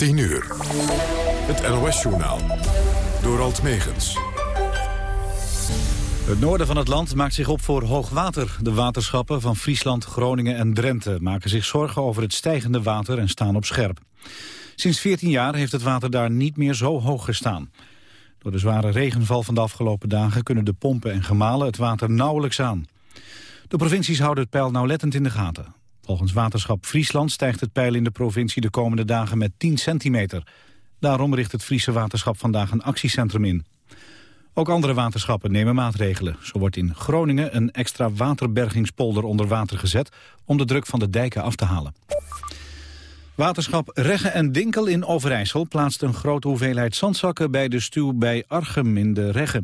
10 uur. Het NOS-journaal. Door Alt Megens. Het noorden van het land maakt zich op voor hoogwater. De waterschappen van Friesland, Groningen en Drenthe maken zich zorgen over het stijgende water en staan op scherp. Sinds 14 jaar heeft het water daar niet meer zo hoog gestaan. Door de zware regenval van de afgelopen dagen kunnen de pompen en gemalen het water nauwelijks aan. De provincies houden het peil nauwlettend in de gaten. Volgens waterschap Friesland stijgt het peil in de provincie de komende dagen met 10 centimeter. Daarom richt het Friese waterschap vandaag een actiecentrum in. Ook andere waterschappen nemen maatregelen. Zo wordt in Groningen een extra waterbergingspolder onder water gezet... om de druk van de dijken af te halen. Waterschap Regge en Dinkel in Overijssel plaatst een grote hoeveelheid zandzakken bij de stuw bij Archem in de Regge.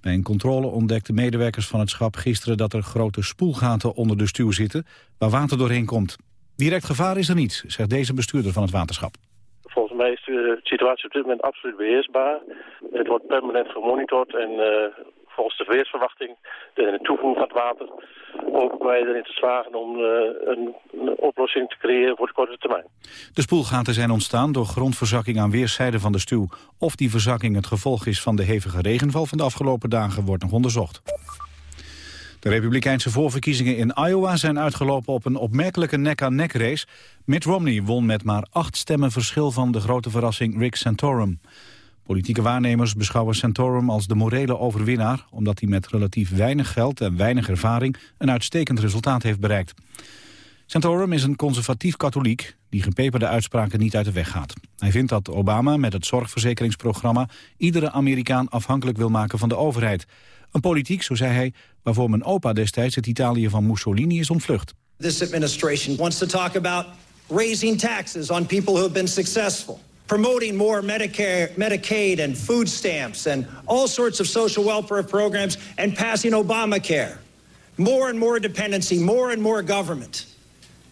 Bij een controle ontdekten medewerkers van het schap gisteren dat er grote spoelgaten onder de stuw zitten waar water doorheen komt. Direct gevaar is er niet, zegt deze bestuurder van het waterschap. Volgens mij is de situatie op dit moment absoluut beheersbaar. Het wordt permanent gemonitord en uh, volgens de weersverwachting, de toevoeging van het water, hopen wij erin te slagen om uh, een, een, oplossing te creëren voor de korte termijn. De spoelgaten zijn ontstaan door grondverzakking aan weerszijden van de stuw. Of die verzakking het gevolg is van de hevige regenval van de afgelopen dagen wordt nog onderzocht. De republikeinse voorverkiezingen in Iowa zijn uitgelopen op een opmerkelijke nek-aan-nek race. Mitt Romney won met maar acht stemmen verschil van de grote verrassing Rick Santorum. Politieke waarnemers beschouwen Santorum als de morele overwinnaar... omdat hij met relatief weinig geld en weinig ervaring een uitstekend resultaat heeft bereikt. Santorum is een conservatief katholiek die gepeperde uitspraken niet uit de weg gaat. Hij vindt dat Obama met het zorgverzekeringsprogramma... iedere Amerikaan afhankelijk wil maken van de overheid. Een politiek, zo zei hij, waarvoor mijn opa destijds het Italië van Mussolini is ontvlucht. This administration wants to talk about raising taxes on people who have been successful. Promoting more Medicare, Medicaid and food stamps and all sorts of social welfare programs and passing Obamacare. More and more dependency, more and more government.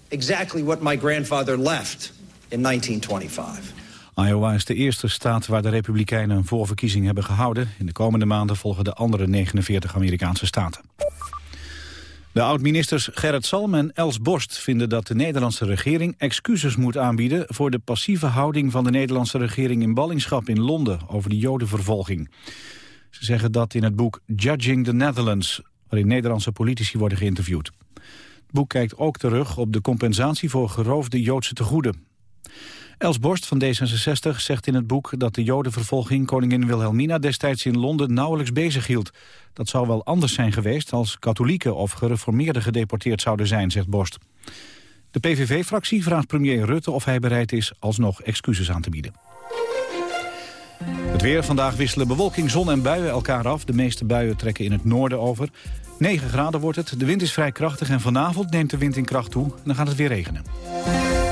Exactly what my grandfather left in 1925. Iowa is de eerste staat waar de Republikeinen een voorverkiezing hebben gehouden. In de komende maanden volgen de andere 49 Amerikaanse staten. De oud-ministers Gerrit Salm en Els Borst vinden dat de Nederlandse regering excuses moet aanbieden voor de passieve houding van de Nederlandse regering in ballingschap in Londen over de jodenvervolging. Ze zeggen dat in het boek Judging the Netherlands, waarin Nederlandse politici worden geïnterviewd. Het boek kijkt ook terug op de compensatie voor geroofde Joodse tegoeden. Els Borst van D66 zegt in het boek dat de jodenvervolging koningin Wilhelmina destijds in Londen nauwelijks bezig hield. Dat zou wel anders zijn geweest als katholieken of gereformeerden gedeporteerd zouden zijn, zegt Borst. De PVV-fractie vraagt premier Rutte of hij bereid is alsnog excuses aan te bieden. Het weer. Vandaag wisselen bewolking, zon en buien elkaar af. De meeste buien trekken in het noorden over. 9 graden wordt het, de wind is vrij krachtig en vanavond neemt de wind in kracht toe. En dan gaat het weer regenen.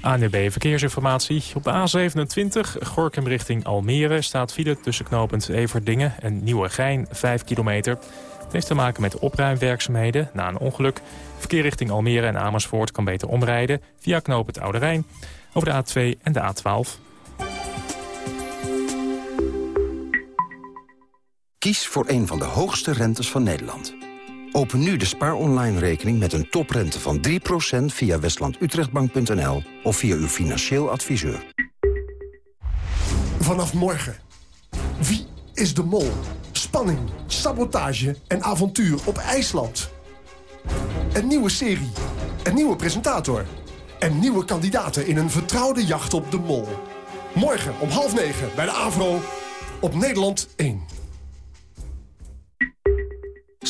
ANUB Verkeersinformatie. Op de A27 Gorkum richting Almere staat file tussen knooppunt Everdingen en Nieuwegein 5 kilometer. Het heeft te maken met opruimwerkzaamheden na een ongeluk. Verkeer richting Almere en Amersfoort kan beter omrijden via knooppunt Oude Rijn over de A2 en de A12. Kies voor een van de hoogste rentes van Nederland. Open nu de Spaar Online rekening met een toprente van 3% via westlandutrechtbank.nl of via uw financieel adviseur. Vanaf morgen. Wie is de mol? Spanning, sabotage en avontuur op IJsland. Een nieuwe serie, een nieuwe presentator... en nieuwe kandidaten in een vertrouwde jacht op de mol. Morgen om half negen bij de AVRO op Nederland 1.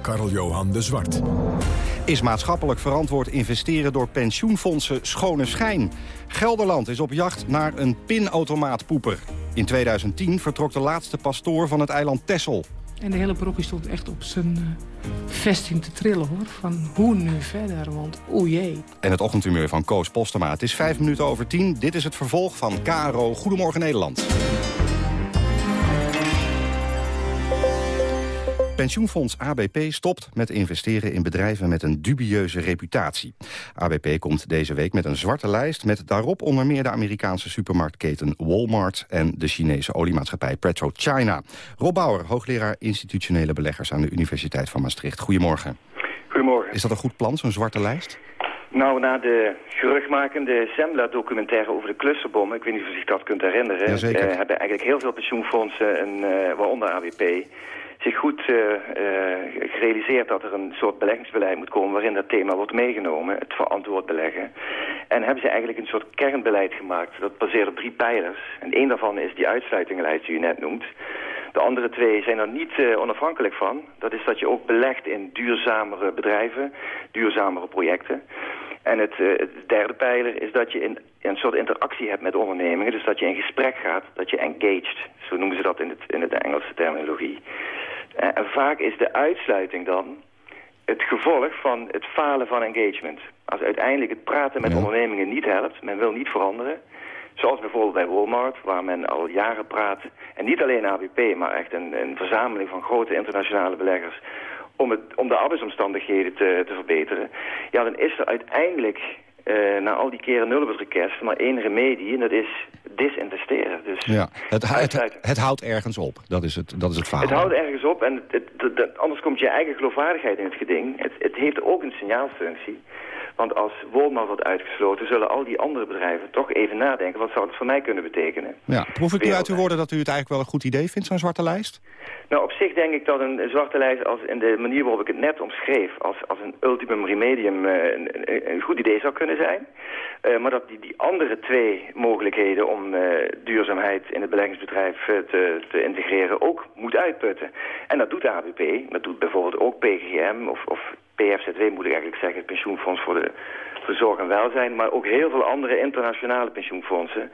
Karl-Johan de Zwart. Is maatschappelijk verantwoord investeren door pensioenfondsen schone schijn? Gelderland is op jacht naar een pinautomaatpoeper. In 2010 vertrok de laatste pastoor van het eiland Texel. En de hele parochie stond echt op zijn uh, vesting te trillen, hoor. Van hoe nu verder, want o jee. En het ochtendhumeur van Koos Postema. Het is vijf minuten over tien. Dit is het vervolg van KRO Goedemorgen Nederland. Pensioenfonds ABP stopt met investeren in bedrijven met een dubieuze reputatie. ABP komt deze week met een zwarte lijst met daarop onder meer de Amerikaanse supermarktketen Walmart en de Chinese oliemaatschappij PetroChina. Rob Bauer, hoogleraar institutionele beleggers aan de Universiteit van Maastricht. Goedemorgen. Goedemorgen. Is dat een goed plan, zo'n zwarte lijst? Nou, na de geruchtmakende Zembla-documentaire over de clusterbommen... ik weet niet of u zich dat kunt herinneren... Uh, hebben eigenlijk heel veel pensioenfondsen, en, uh, waaronder ABP zich goed uh, uh, gerealiseerd dat er een soort beleggingsbeleid moet komen... waarin dat thema wordt meegenomen, het verantwoord beleggen. En hebben ze eigenlijk een soort kernbeleid gemaakt. Dat baseert op drie pijlers. En één daarvan is die uitsluitingenlijst die u net noemt. De andere twee zijn er niet uh, onafhankelijk van. Dat is dat je ook belegt in duurzamere bedrijven, duurzamere projecten. En het, uh, het, derde pijler is dat je in, een soort interactie hebt met ondernemingen. Dus dat je in gesprek gaat, dat je engaged. Zo noemen ze dat in, het, in de Engelse terminologie. Uh, en vaak is de uitsluiting dan het gevolg van het falen van engagement. Als uiteindelijk het praten met ja. ondernemingen niet helpt, men wil niet veranderen... Zoals bijvoorbeeld bij Walmart, waar men al jaren praat... en niet alleen ABP, maar echt een, een verzameling van grote internationale beleggers... om, het, om de arbeidsomstandigheden te, te verbeteren. Ja, dan is er uiteindelijk uh, na al die keren nul op het request maar één remedie... en dat is disinvesteren. Dus ja, het, het, het, houdt ergens op, dat is het, dat is het verhaal. Het houdt ergens op en het, anders komt je eigen geloofwaardigheid in het geding. Het, heeft ook een signaalfunctie. Want als Walmart wordt uitgesloten, zullen al die andere bedrijven toch even nadenken... wat zou het voor mij kunnen betekenen. Ja, proef ik u uit uw woorden dat u het eigenlijk wel een goed idee vindt, zo'n zwarte lijst? Nou, op zich denk ik dat een zwarte lijst, als in de manier waarop ik het net omschreef... als, als een ultimum remedium uh, een, een, goed idee zou kunnen zijn. Uh, maar dat die, die andere twee mogelijkheden om uh, duurzaamheid in het beleggingsbedrijf te, te integreren... ook moet uitputten. En dat doet de ABP, dat doet bijvoorbeeld ook PGM of... of PFZW moet ik eigenlijk zeggen, het pensioenfonds voor de voor zorg en welzijn, maar ook heel veel andere internationale pensioenfondsen.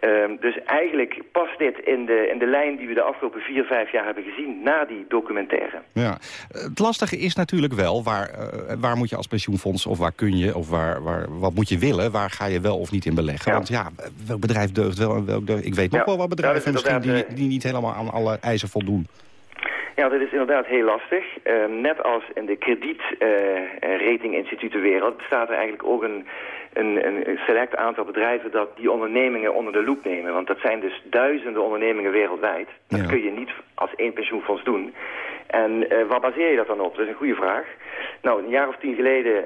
Um, dus eigenlijk past dit in de, in de lijn die we de afgelopen vier, vijf jaar hebben gezien na die documentaire. Ja. Het lastige is natuurlijk wel, waar, uh, waar moet je als pensioenfonds of waar kun je of waar, waar, wat moet je willen, waar ga je wel of niet in beleggen? Ja. Want ja, welk bedrijf deugt wel en welk deugt... Ik weet nog ja. wel wat bedrijven misschien die, die niet helemaal aan alle eisen voldoen. Ja, dat is inderdaad heel lastig. Uh, net als in de kredietratinginstitutenwereld uh, bestaat er eigenlijk ook een, een, een, select aantal bedrijven dat die ondernemingen onder de loep nemen. Want dat zijn dus duizenden ondernemingen wereldwijd. Dat ja. kun je niet als één pensioenfonds doen. En uh, waar baseer je dat dan op? Dat is een goede vraag. Nou, een jaar of tien geleden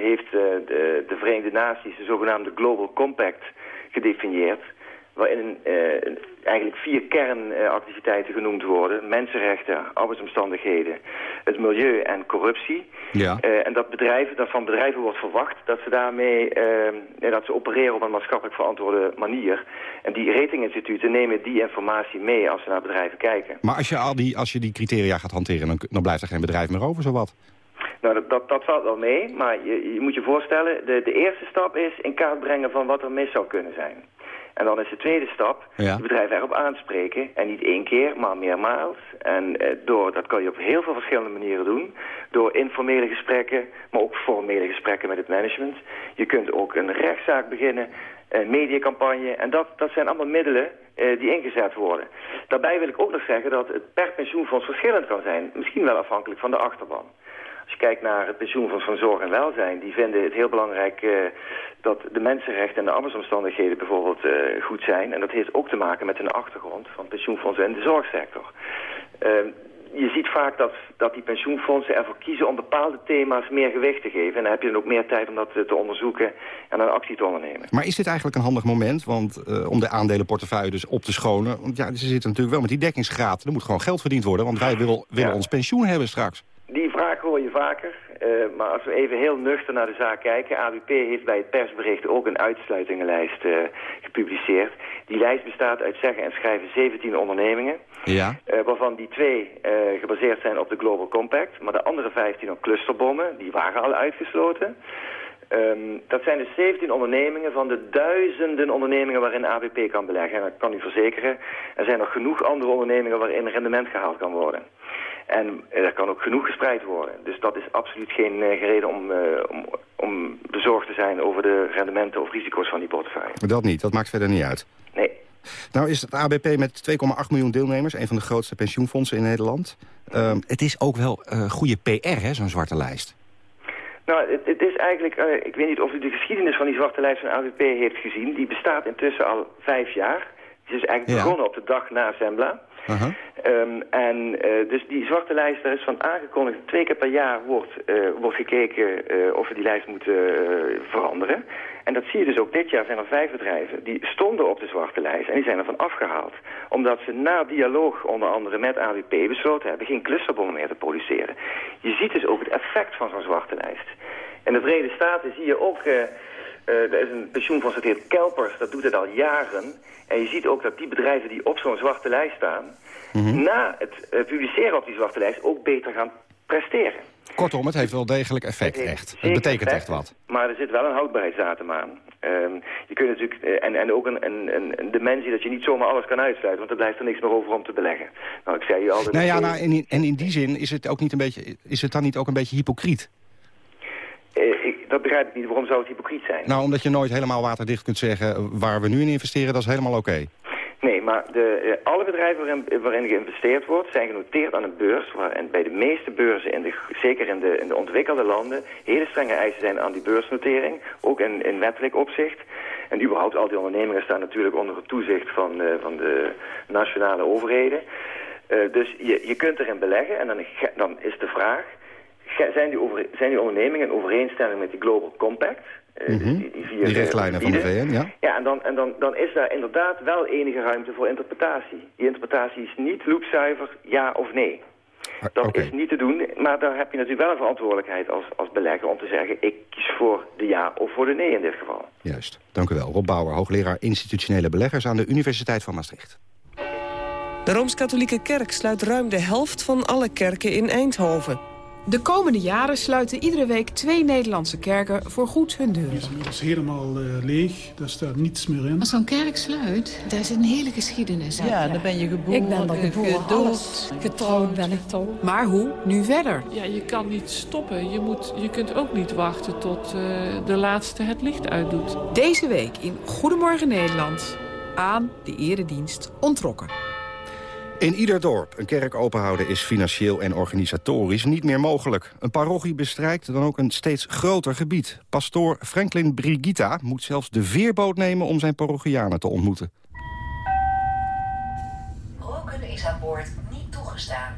heeft de, de Verenigde Naties de zogenaamde Global Compact gedefinieerd waarin uh, eigenlijk vier kernactiviteiten genoemd worden. Mensenrechten, arbeidsomstandigheden, het milieu en corruptie. Ja. Uh, en dat, bedrijven, dat van bedrijven wordt verwacht dat ze daarmee uh, dat ze opereren op een maatschappelijk verantwoorde manier. En die ratinginstituten nemen die informatie mee als ze naar bedrijven kijken. Maar als je, al die, als je die criteria gaat hanteren, dan, dan blijft er geen bedrijf meer over, zowat? Nou, dat, dat, dat, valt wel mee, maar je, je moet je voorstellen... De, de eerste stap is in kaart brengen van wat er mis zou kunnen zijn. En dan is de tweede stap, ja. de bedrijven erop aanspreken. En niet één keer, maar meermaals. En eh, door, dat kan je op heel veel verschillende manieren doen. Door informele gesprekken, maar ook formele gesprekken met het management. Je kunt ook een rechtszaak beginnen, een mediacampagne. En dat, dat zijn allemaal middelen uh, die ingezet worden. Daarbij wil ik ook nog zeggen dat het per pensioenfonds verschillend kan zijn. Misschien wel afhankelijk van de achterban. Als je kijkt naar het pensioenfonds van Zorg en Welzijn... die vinden het heel belangrijk uh, dat de mensenrechten en de arbeidsomstandigheden bijvoorbeeld uh, goed zijn. En dat heeft ook te maken met hun achtergrond van pensioenfondsen in de zorgsector. Uh, je ziet vaak dat, dat die pensioenfondsen ervoor kiezen om bepaalde thema's meer gewicht te geven. En dan heb je dan ook meer tijd om dat te onderzoeken en een actie te ondernemen. Maar is dit eigenlijk een handig moment want, uh, om de aandelenportefeuille dus op te schonen? Want ja, ze zitten natuurlijk wel met die dekkingsgraad. Er moet gewoon geld verdiend worden, want wij willen, willen ja. ons pensioen hebben straks. Hoor je vaker. Uh, maar als we even heel nuchter naar de zaak kijken... ABP heeft bij het persbericht ook een uitsluitingenlijst uh, gepubliceerd. Die lijst bestaat uit zeggen en schrijven 17 ondernemingen. Ja. Uh, waarvan die twee gebaseerd zijn op de Global Compact. Maar de andere 15 op clusterbommen. Die waren al uitgesloten. Um, dat zijn dus 17 ondernemingen van de duizenden ondernemingen waarin ABP kan beleggen. En dat kan u verzekeren, er zijn nog genoeg andere ondernemingen waarin rendement gehaald kan worden. En er kan ook genoeg gespreid worden. Dus dat is absoluut geen reden om, om, om bezorgd te zijn over de rendementen of risico's van die portefeuille. Dat niet, dat maakt verder niet uit. Nee. Nou is het ABP met 2,8 miljoen deelnemers... een van de grootste pensioenfondsen in Nederland. Uh, het is ook wel uh, goede PR, hè, zo'n zwarte lijst. Nou, het, het is eigenlijk... Uh, ik weet niet of u de geschiedenis van die zwarte lijst van ABP heeft gezien. Die bestaat intussen al vijf jaar. Die is eigenlijk ja. begonnen op de dag na Zembla. Um, en uh, dus die zwarte lijst, daar is van aangekondigd... twee keer per jaar wordt, uh, wordt gekeken of we die lijst moeten veranderen. En dat zie je dus ook dit jaar zijn er vijf bedrijven die stonden op de zwarte lijst en die zijn ervan afgehaald. Omdat ze na dialoog onder andere met AWP besloten hebben geen clusterbonnen meer te produceren. Je ziet dus ook het effect van zo'n zwarte lijst. In de Verenigde Staten zie je ook, er is een pensioenfonds dat heet Kelpers, dat doet het al jaren. En je ziet ook dat die bedrijven die op zo'n zwarte lijst staan, mm -hmm. na het uh, publiceren op die zwarte lijst ook beter gaan presteren. Kortom, het heeft wel degelijk effect, het echt. Het betekent effect, echt wat. Maar er zit wel een houdbaarheidsdatum aan. Um, je kunt natuurlijk, en, en ook een, een, een dimensie dat je niet zomaar alles kan uitsluiten, want er blijft er niks meer over om te beleggen. Nou, ik zei je altijd... Nou ja, nou, en, in, en in die zin is het, ook niet een beetje, is het dan niet ook een beetje hypocriet? Uh, ik, dat begrijp ik niet. Waarom zou het hypocriet zijn? Nou, omdat je nooit helemaal waterdicht kunt zeggen... waar we nu in investeren, dat is helemaal oké. Okay. Nee, maar de, uh, alle bedrijven waarin, waarin geïnvesteerd wordt... zijn genoteerd aan een beurs. Waar, en bij de meeste beurzen, in de, zeker in de, in de ontwikkelde landen... hele strenge eisen zijn aan die beursnotering. Ook in, in wettelijk opzicht. En überhaupt al die ondernemingen staan natuurlijk onder het toezicht van, uh, van de nationale overheden. Uh, dus je, je kunt erin beleggen en dan, dan is de vraag... Zijn die, over, zijn die ondernemingen in overeenstemming met die Global Compact... Uh, mm -hmm. die, die, vier, die, richtlijnen van de VN, ja. Ja, en, dan, en dan, dan is daar inderdaad wel enige ruimte voor interpretatie. Die interpretatie is niet loopzuiver ja of nee. Dat okay. is niet te doen, maar daar heb je natuurlijk wel een verantwoordelijkheid als, als belegger... om te zeggen, ik kies voor de ja of voor de nee in dit geval. Juist, dank u wel. Rob Bauer, hoogleraar institutionele beleggers... aan de Universiteit van Maastricht. De Rooms-Katholieke Kerk sluit ruim de helft van alle kerken in Eindhoven. De komende jaren sluiten iedere week twee Nederlandse kerken voor goed hun deuren. Het is helemaal uh, leeg, daar staat niets meer in. Als zo'n kerk sluit, daar is een hele geschiedenis aan. Ja, dan ben je geboren, ik ben er geboren, gedood, getrouwd ben ik toch. Maar hoe nu verder? Ja, je kan niet stoppen. Je, moet, je kunt ook niet wachten tot uh, de laatste het licht uitdoet. Deze week in Goedemorgen Nederland aan de eredienst ontrokken. In ieder dorp een kerk openhouden is financieel en organisatorisch niet meer mogelijk. Een parochie bestrijkt dan ook een steeds groter gebied. Pastoor Franklin Brigitta moet zelfs de veerboot nemen om zijn parochianen te ontmoeten. Roken is aan boord niet toegestaan.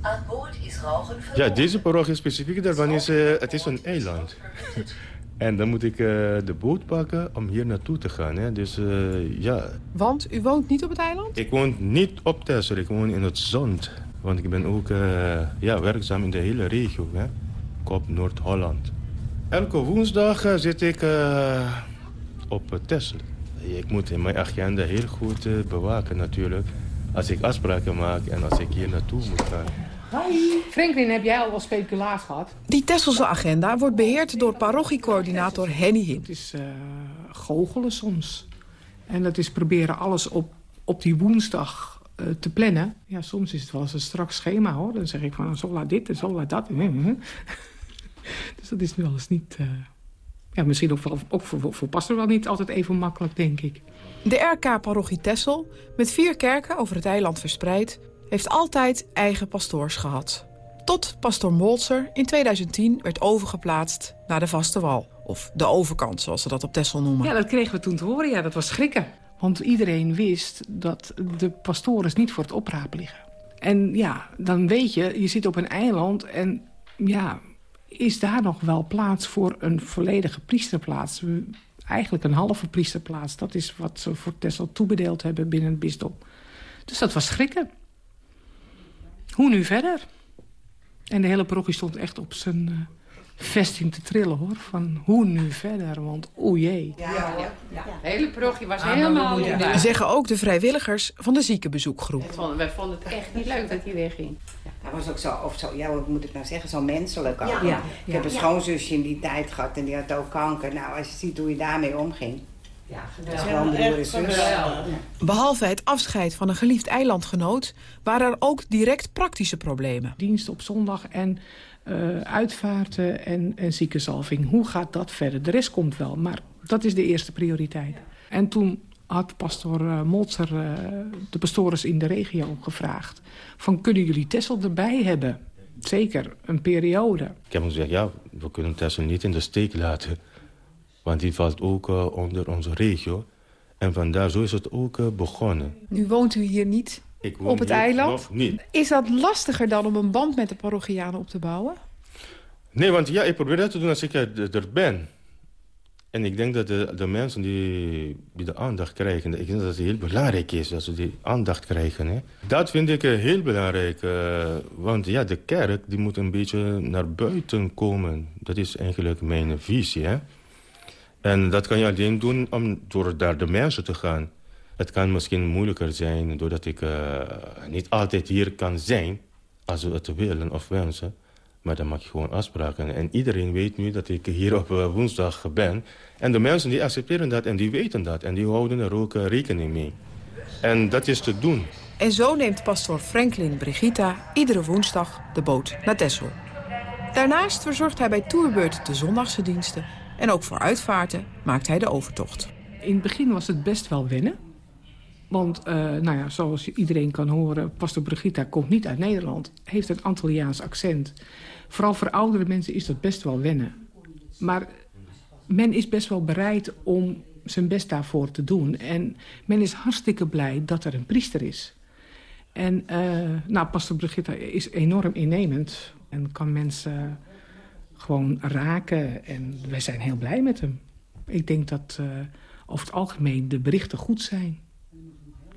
Aan boord is roken verboden. Ja, deze parochie specifiek daarvan is, uh, het is een eiland. En dan moet ik uh, de boot pakken om hier naartoe te gaan. Hè. Dus uh, ja. Want u woont niet op het eiland? Ik woon niet op Texel, ik woon in het Zand. Want ik ben ook uh, ja, werkzaam in de hele regio. Hè. Op Noord-Holland. Elke woensdag zit ik op Texel. Ik moet in mijn agenda heel goed bewaken natuurlijk. Als ik afspraken maak en als ik hier naartoe moet gaan. Hoi. Franklin, heb jij al wel speculaas gehad? Die Tesselse agenda wordt beheerd door parochiecoördinator Henny Hin. Het is uh, goochelen soms. En dat is proberen alles op, op die woensdag uh, te plannen. Ja, soms is het wel eens een strak schema, hoor. Dan zeg ik van, zo laat dit en zo laat dat. dus dat is nu eens niet... Uh, ja, misschien ook, wel, ook voor, voor pastor wel niet altijd even makkelijk, denk ik. De RK-parochie Tessel, met vier kerken over het eiland verspreid heeft altijd eigen pastoors gehad. Tot pastoor Molzer in 2010 werd overgeplaatst naar de vaste wal. Of de overkant, zoals ze dat op Texel noemen. Ja, dat kregen we toen te horen. Ja, dat was schrikken. Want iedereen wist dat de pastoors niet voor het oprapen liggen. En ja, dan weet je, je zit op een eiland en ja, is daar nog wel plaats voor een volledige priesterplaats? Eigenlijk een halve priesterplaats. Dat is wat ze voor Texel toebedeeld hebben binnen het bisdom. Dus dat was schrikken. Hoe nu verder? En de hele parochie stond echt op zijn uh, vesting te trillen, hoor. Van hoe nu verder, want o jee. Ja, ja, ja. De hele parochie was ah, helemaal... Ja. Zeggen ook de vrijwilligers van de ziekenbezoekgroep. Vonden, wij vonden het echt niet leuk dat hij wegging. Ja, hij was ook zo, of zo, ja, wat moet ik nou zeggen, zo menselijk ook. Ja, Ik heb een schoonzusje in die tijd gehad en die had ook kanker. Nou, als je ziet hoe je daarmee omging. Ja, geweldig. Behalve het afscheid van een geliefd eilandgenoot... waren er ook direct praktische problemen. Dienst op zondag en uh, uitvaarten en, en ziekenzalving. Hoe gaat dat verder? De rest komt wel, maar dat is de eerste prioriteit. En toen had pastor uh, Molzer uh, de pastores in de regio gevraagd... van kunnen jullie Tessel erbij hebben? Zeker, een periode. Ik heb hem gezegd, ja, we kunnen Tessel niet in de steek laten... want die valt ook uh, onder onze regio. En vandaar zo is het ook begonnen. Nu woont u hier niet op het eiland. Niet. Is dat lastiger dan om een band met de parochianen op te bouwen? Nee, want ja, ik probeer dat te doen als ik er ben. En ik denk dat de, de mensen die, die de aandacht krijgen... ik denk dat het heel belangrijk is dat ze die aandacht krijgen. Hè. Dat vind ik heel belangrijk. Uh, want ja, de kerk die moet een beetje naar buiten komen. Dat is eigenlijk mijn visie. Hè. En dat kan je alleen doen om door naar de mensen te gaan. Het kan misschien moeilijker zijn doordat ik uh, niet altijd hier kan zijn... als we het willen of wensen. Maar dan maak je gewoon afspraken. En iedereen weet nu dat ik hier op uh, woensdag ben. En de mensen die accepteren dat en die weten dat. En die houden er ook uh, rekening mee. En dat is te doen. En zo neemt pastor Franklin Brigitta iedere woensdag de boot naar Texel. Daarnaast verzorgt hij bij Tourbeurt de zondagse diensten. En ook voor uitvaarten maakt hij de overtocht. In het begin was het best wel wennen. Want, uh, nou ja, zoals iedereen kan horen... pastor Brigitta komt niet uit Nederland. Heeft een Antilliaans accent. Vooral voor oudere mensen is dat best wel wennen. Maar men is best wel bereid om zijn best daarvoor te doen. En men is hartstikke blij dat er een priester is. En uh, nou, pastor Brigitta is enorm innemend. En kan mensen gewoon raken. En wij zijn heel blij met hem. Ik denk dat uh, over het algemeen de berichten goed zijn.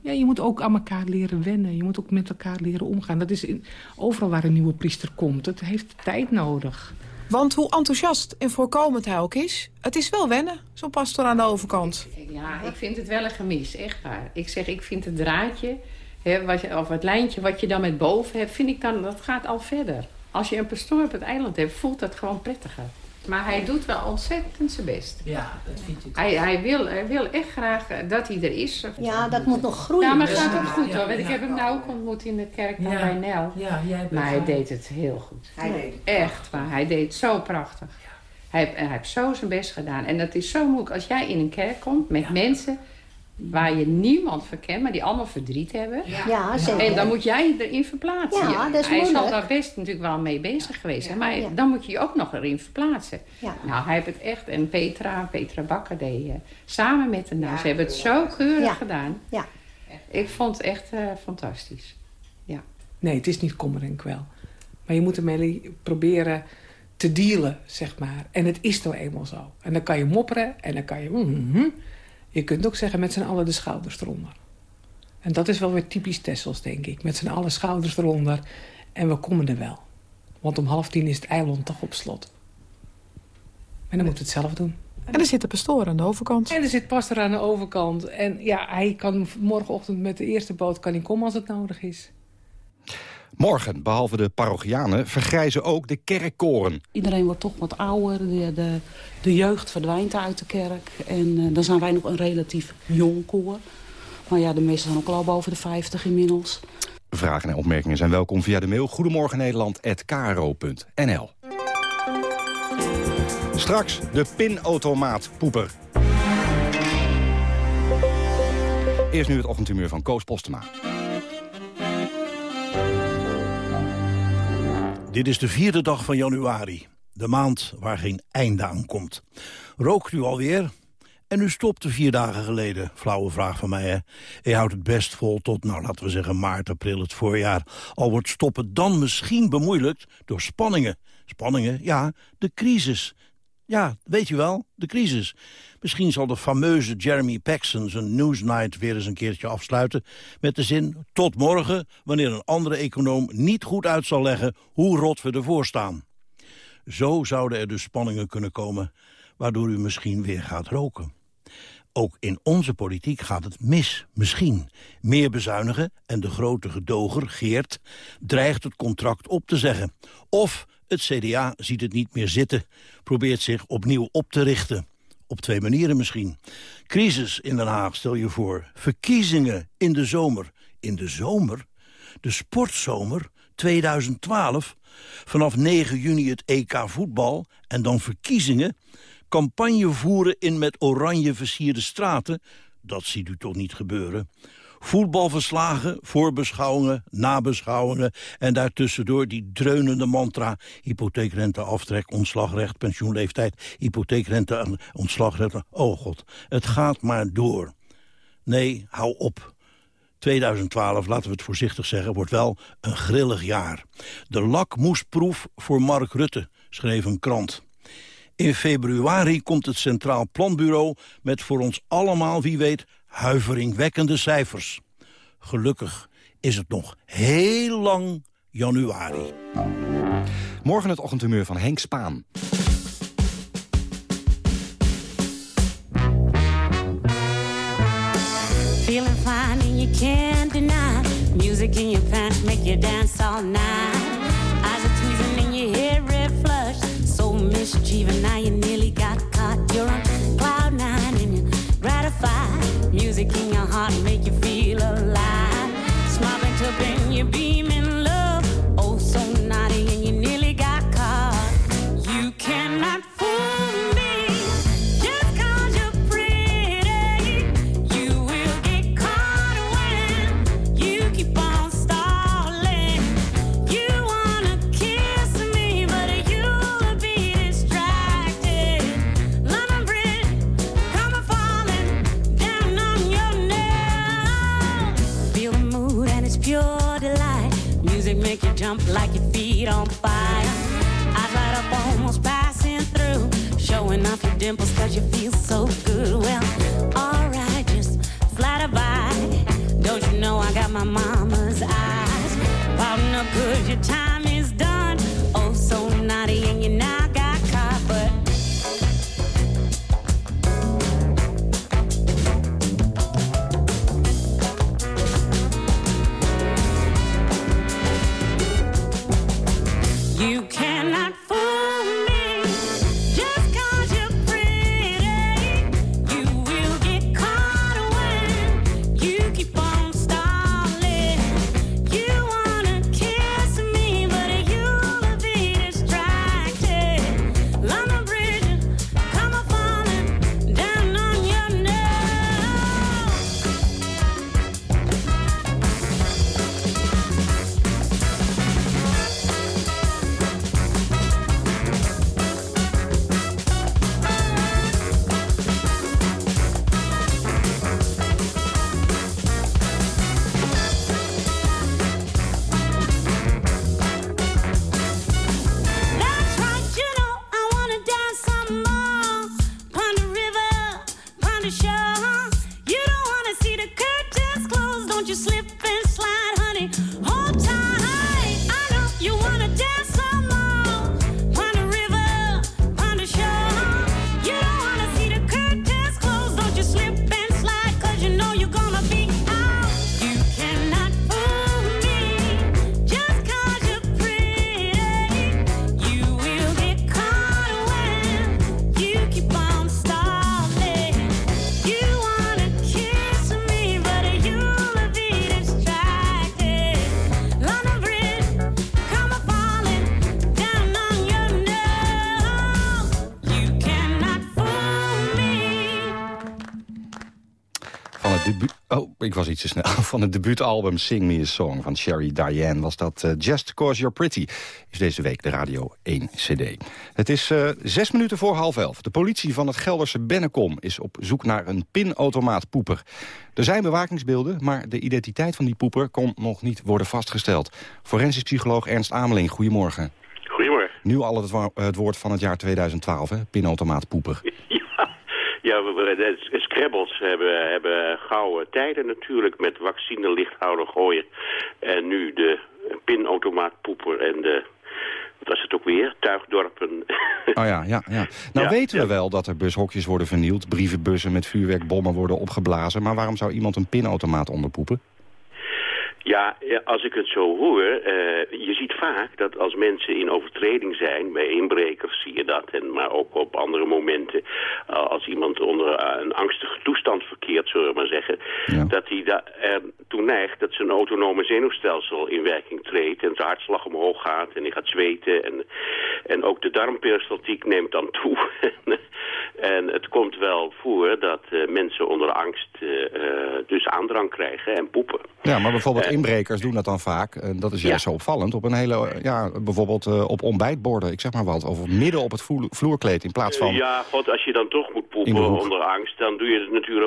Ja, je moet ook aan elkaar leren wennen. Je moet ook met elkaar leren omgaan. Dat is in, overal waar een nieuwe priester komt. Het heeft tijd nodig. Want hoe enthousiast en voorkomend hij ook is... het is wel wennen, zo'n pastor aan de overkant. Ja, ik vind het wel een gemis, echt waar. Ik zeg, ik vind het draadje, hè, wat je, of het lijntje wat je dan met boven hebt... vind ik dan, dat gaat al verder. Als je een pastoor op het eiland hebt, voelt dat gewoon prettiger. Maar hij doet wel ontzettend zijn best. Ja, dat vind ik. Hij, hij, wil, hij wil echt graag dat hij er is. Ja, dat moet nog groeien. Ja, maar het gaat ook goed ja, hoor. Want ja, ik heb hem nou ook ontmoet in de kerk ja, bij Nel. Ja, jij maar hij deed het heel goed. Hij deed het Echt waar. Hij deed het zo prachtig. Hij, hij heeft zo zijn best gedaan. En dat is zo moeilijk als jij in een kerk komt met mensen waar je niemand verkent, maar die allemaal verdriet hebben. Ja, zeker. En dan moet jij erin verplaatsen. Ja, dat is hij moeilijk. zal daar best natuurlijk wel mee bezig geweest zijn. Ja, maar ja. dan moet je je ook nog erin verplaatsen. Ja. Nou, hij heeft het echt. En Petra, Petra Bakker deed uh, samen met de nou, Ze hebben het zo keurig Ja. gedaan. Ja. Ik vond het echt eh, fantastisch. Ja. Nee, het is niet kommer en kwel. Maar je moet ermee proberen te dealen, zeg maar. En het is nou eenmaal zo. En dan kan je mopperen en dan kan je... mhm. Je kunt ook zeggen met z'n allen de schouders eronder. En dat is wel weer typisch Tessels, denk ik. Met z'n allen schouders eronder. En we komen er wel. Want om half tien is het eiland toch op slot. En dan moet het zelf doen. En er zit de pastoor aan de overkant. En er zit pastor aan de overkant. En ja, hij kan morgenochtend met de eerste boot kan hij komen als het nodig is. Morgen, behalve de parochianen, vergrijzen ook de kerkkoren. Iedereen wordt toch wat ouder. De, de, de jeugd verdwijnt uit de kerk. En uh, dan zijn wij nog een relatief jong koor. Maar ja, de meesten zijn ook al boven de 50 inmiddels. Vragen en opmerkingen zijn welkom via de mail Goedemorgen Nederland@kro.nl. Straks de pinautomaat poeper. Eerst nu het ochtendhumeur van Koos Postema. Dit is de vierde dag van januari. De maand waar geen einde aan komt. Rookt u alweer? En u stopte vier dagen geleden. Flauwe vraag van mij, hè. U houdt het best vol tot, nou, laten we zeggen, maart, april, het voorjaar. Al wordt stoppen dan misschien bemoeilijkt door spanningen. Spanningen, ja, de crisis. Ja, weet u wel, de crisis. Misschien zal de fameuze Jeremy Paxson zijn Newsnight weer eens een keertje afsluiten... met de zin, tot morgen, wanneer een andere econoom niet goed uit zal leggen... hoe rot we ervoor staan. Zo zouden er dus spanningen kunnen komen... waardoor u misschien weer gaat roken. Ook in onze politiek gaat het mis, misschien. Meer bezuinigen en de grote gedoger, Geert, dreigt het contract op te zeggen. Of het CDA ziet het niet meer zitten, probeert zich opnieuw op te richten. Op twee manieren misschien. Crisis in Den Haag, stel je voor. Verkiezingen in de zomer. In de zomer? De sportzomer 2012. Vanaf 9 juni het EK voetbal en dan verkiezingen. Campagne voeren in met oranje versierde straten. Dat ziet u toch niet gebeuren. Voetbalverslagen, voorbeschouwingen, nabeschouwingen... en daartussendoor die dreunende mantra... hypotheekrente, aftrek, ontslagrecht, pensioenleeftijd... hypotheekrente, ontslagrecht. Oh god, het gaat maar door. Nee, hou op. 2012, laten we het voorzichtig zeggen, wordt wel een grillig jaar. De lakmoesproef voor Mark Rutte, schreef een krant. In februari komt het Centraal Planbureau met voor ons allemaal, wie weet, huiveringwekkende cijfers. Gelukkig is het nog heel lang januari. Morgen het ochtendhumeur van Henk Spaan. tempo está é difícil. Van het debuutalbum Sing Me A Song van Sherry Diane... was dat eh, Just Cause You're Pretty. Is deze week de Radio 1 CD. Het is eh, zes minuten voor half elf. De politie van het Gelderse Bennekom is op zoek naar een pinautomaatpoeper. Er zijn bewakingsbeelden, maar de identiteit van die poeper... kon nog niet worden vastgesteld. Forensisch psycholoog Ernst Ameling, goedemorgen. Goedemorgen. Nu al het, woord van het jaar 2012, hè? Pinautomaatpoeper. Ja, we, we- de Scrabbles hebben, hebben gouden tijden natuurlijk met vaccine, lichthouder, gooien. En nu de pinautomaatpoeper en de, wat was het ook weer, tuigdorpen. Oh ja, ja, ja. Nou Ja, weten we wel dat er bushokjes worden vernield... brievenbussen met vuurwerkbommen worden opgeblazen... maar waarom zou iemand een pinautomaat onderpoepen? Ja, ja, als ik het zo hoor, eh, je ziet vaak dat als mensen in overtreding zijn, bij inbrekers zie je dat, en, ook op andere momenten, uh, als iemand onder een angstige toestand verkeert, zullen we maar zeggen, ja. dat hij da er toe neigt dat zijn autonome zenuwstelsel in werking treedt en zijn hartslag omhoog gaat en hij gaat zweten en, en ook de darmperistaltiek neemt dan toe. en het komt wel voor dat mensen onder angst dus aandrang krijgen en poepen. Ja, maar bijvoorbeeld inbrekers doen dat dan vaak. En dat is juist ja. zo opvallend. Op een hele, ja, bijvoorbeeld uh, op ontbijtborden, ik zeg maar wat. Of midden op het vloerkleed in plaats van... Uh, ja, god, als je dan toch moet poepen onder angst... dan doe je het natuurlijk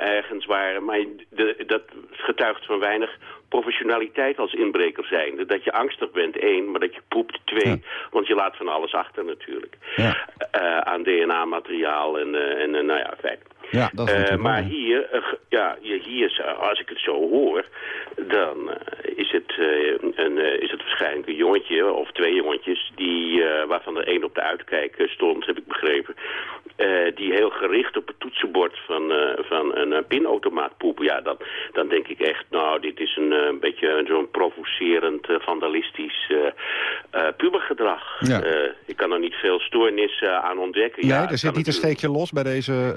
ergens waar... Maar de, dat getuigt van weinig professionaliteit als inbreker zijn. Dat je angstig bent, één, maar dat je poept, twee. Ja. Want je laat van alles achter natuurlijk. Ja. Uh, aan DNA-materiaal en, en nou ja, fijn. Ja, dat is uh, maar hier, ja, hier, als ik het zo hoor, dan is, het, een, is het waarschijnlijk een jongetje of twee jongetjes die, waarvan er één op de uitkijk stond, heb ik begrepen, die heel gericht op het toetsenbord van, van een pinautomaat poepen. Ja, dan, dan denk ik echt, nou, dit is een, een beetje zo'n provocerend, vandalistisch pubergedrag. Ja. ik kan er niet veel stoornis aan ontdekken. Nee, ja, er zit niet een steekje los bij deze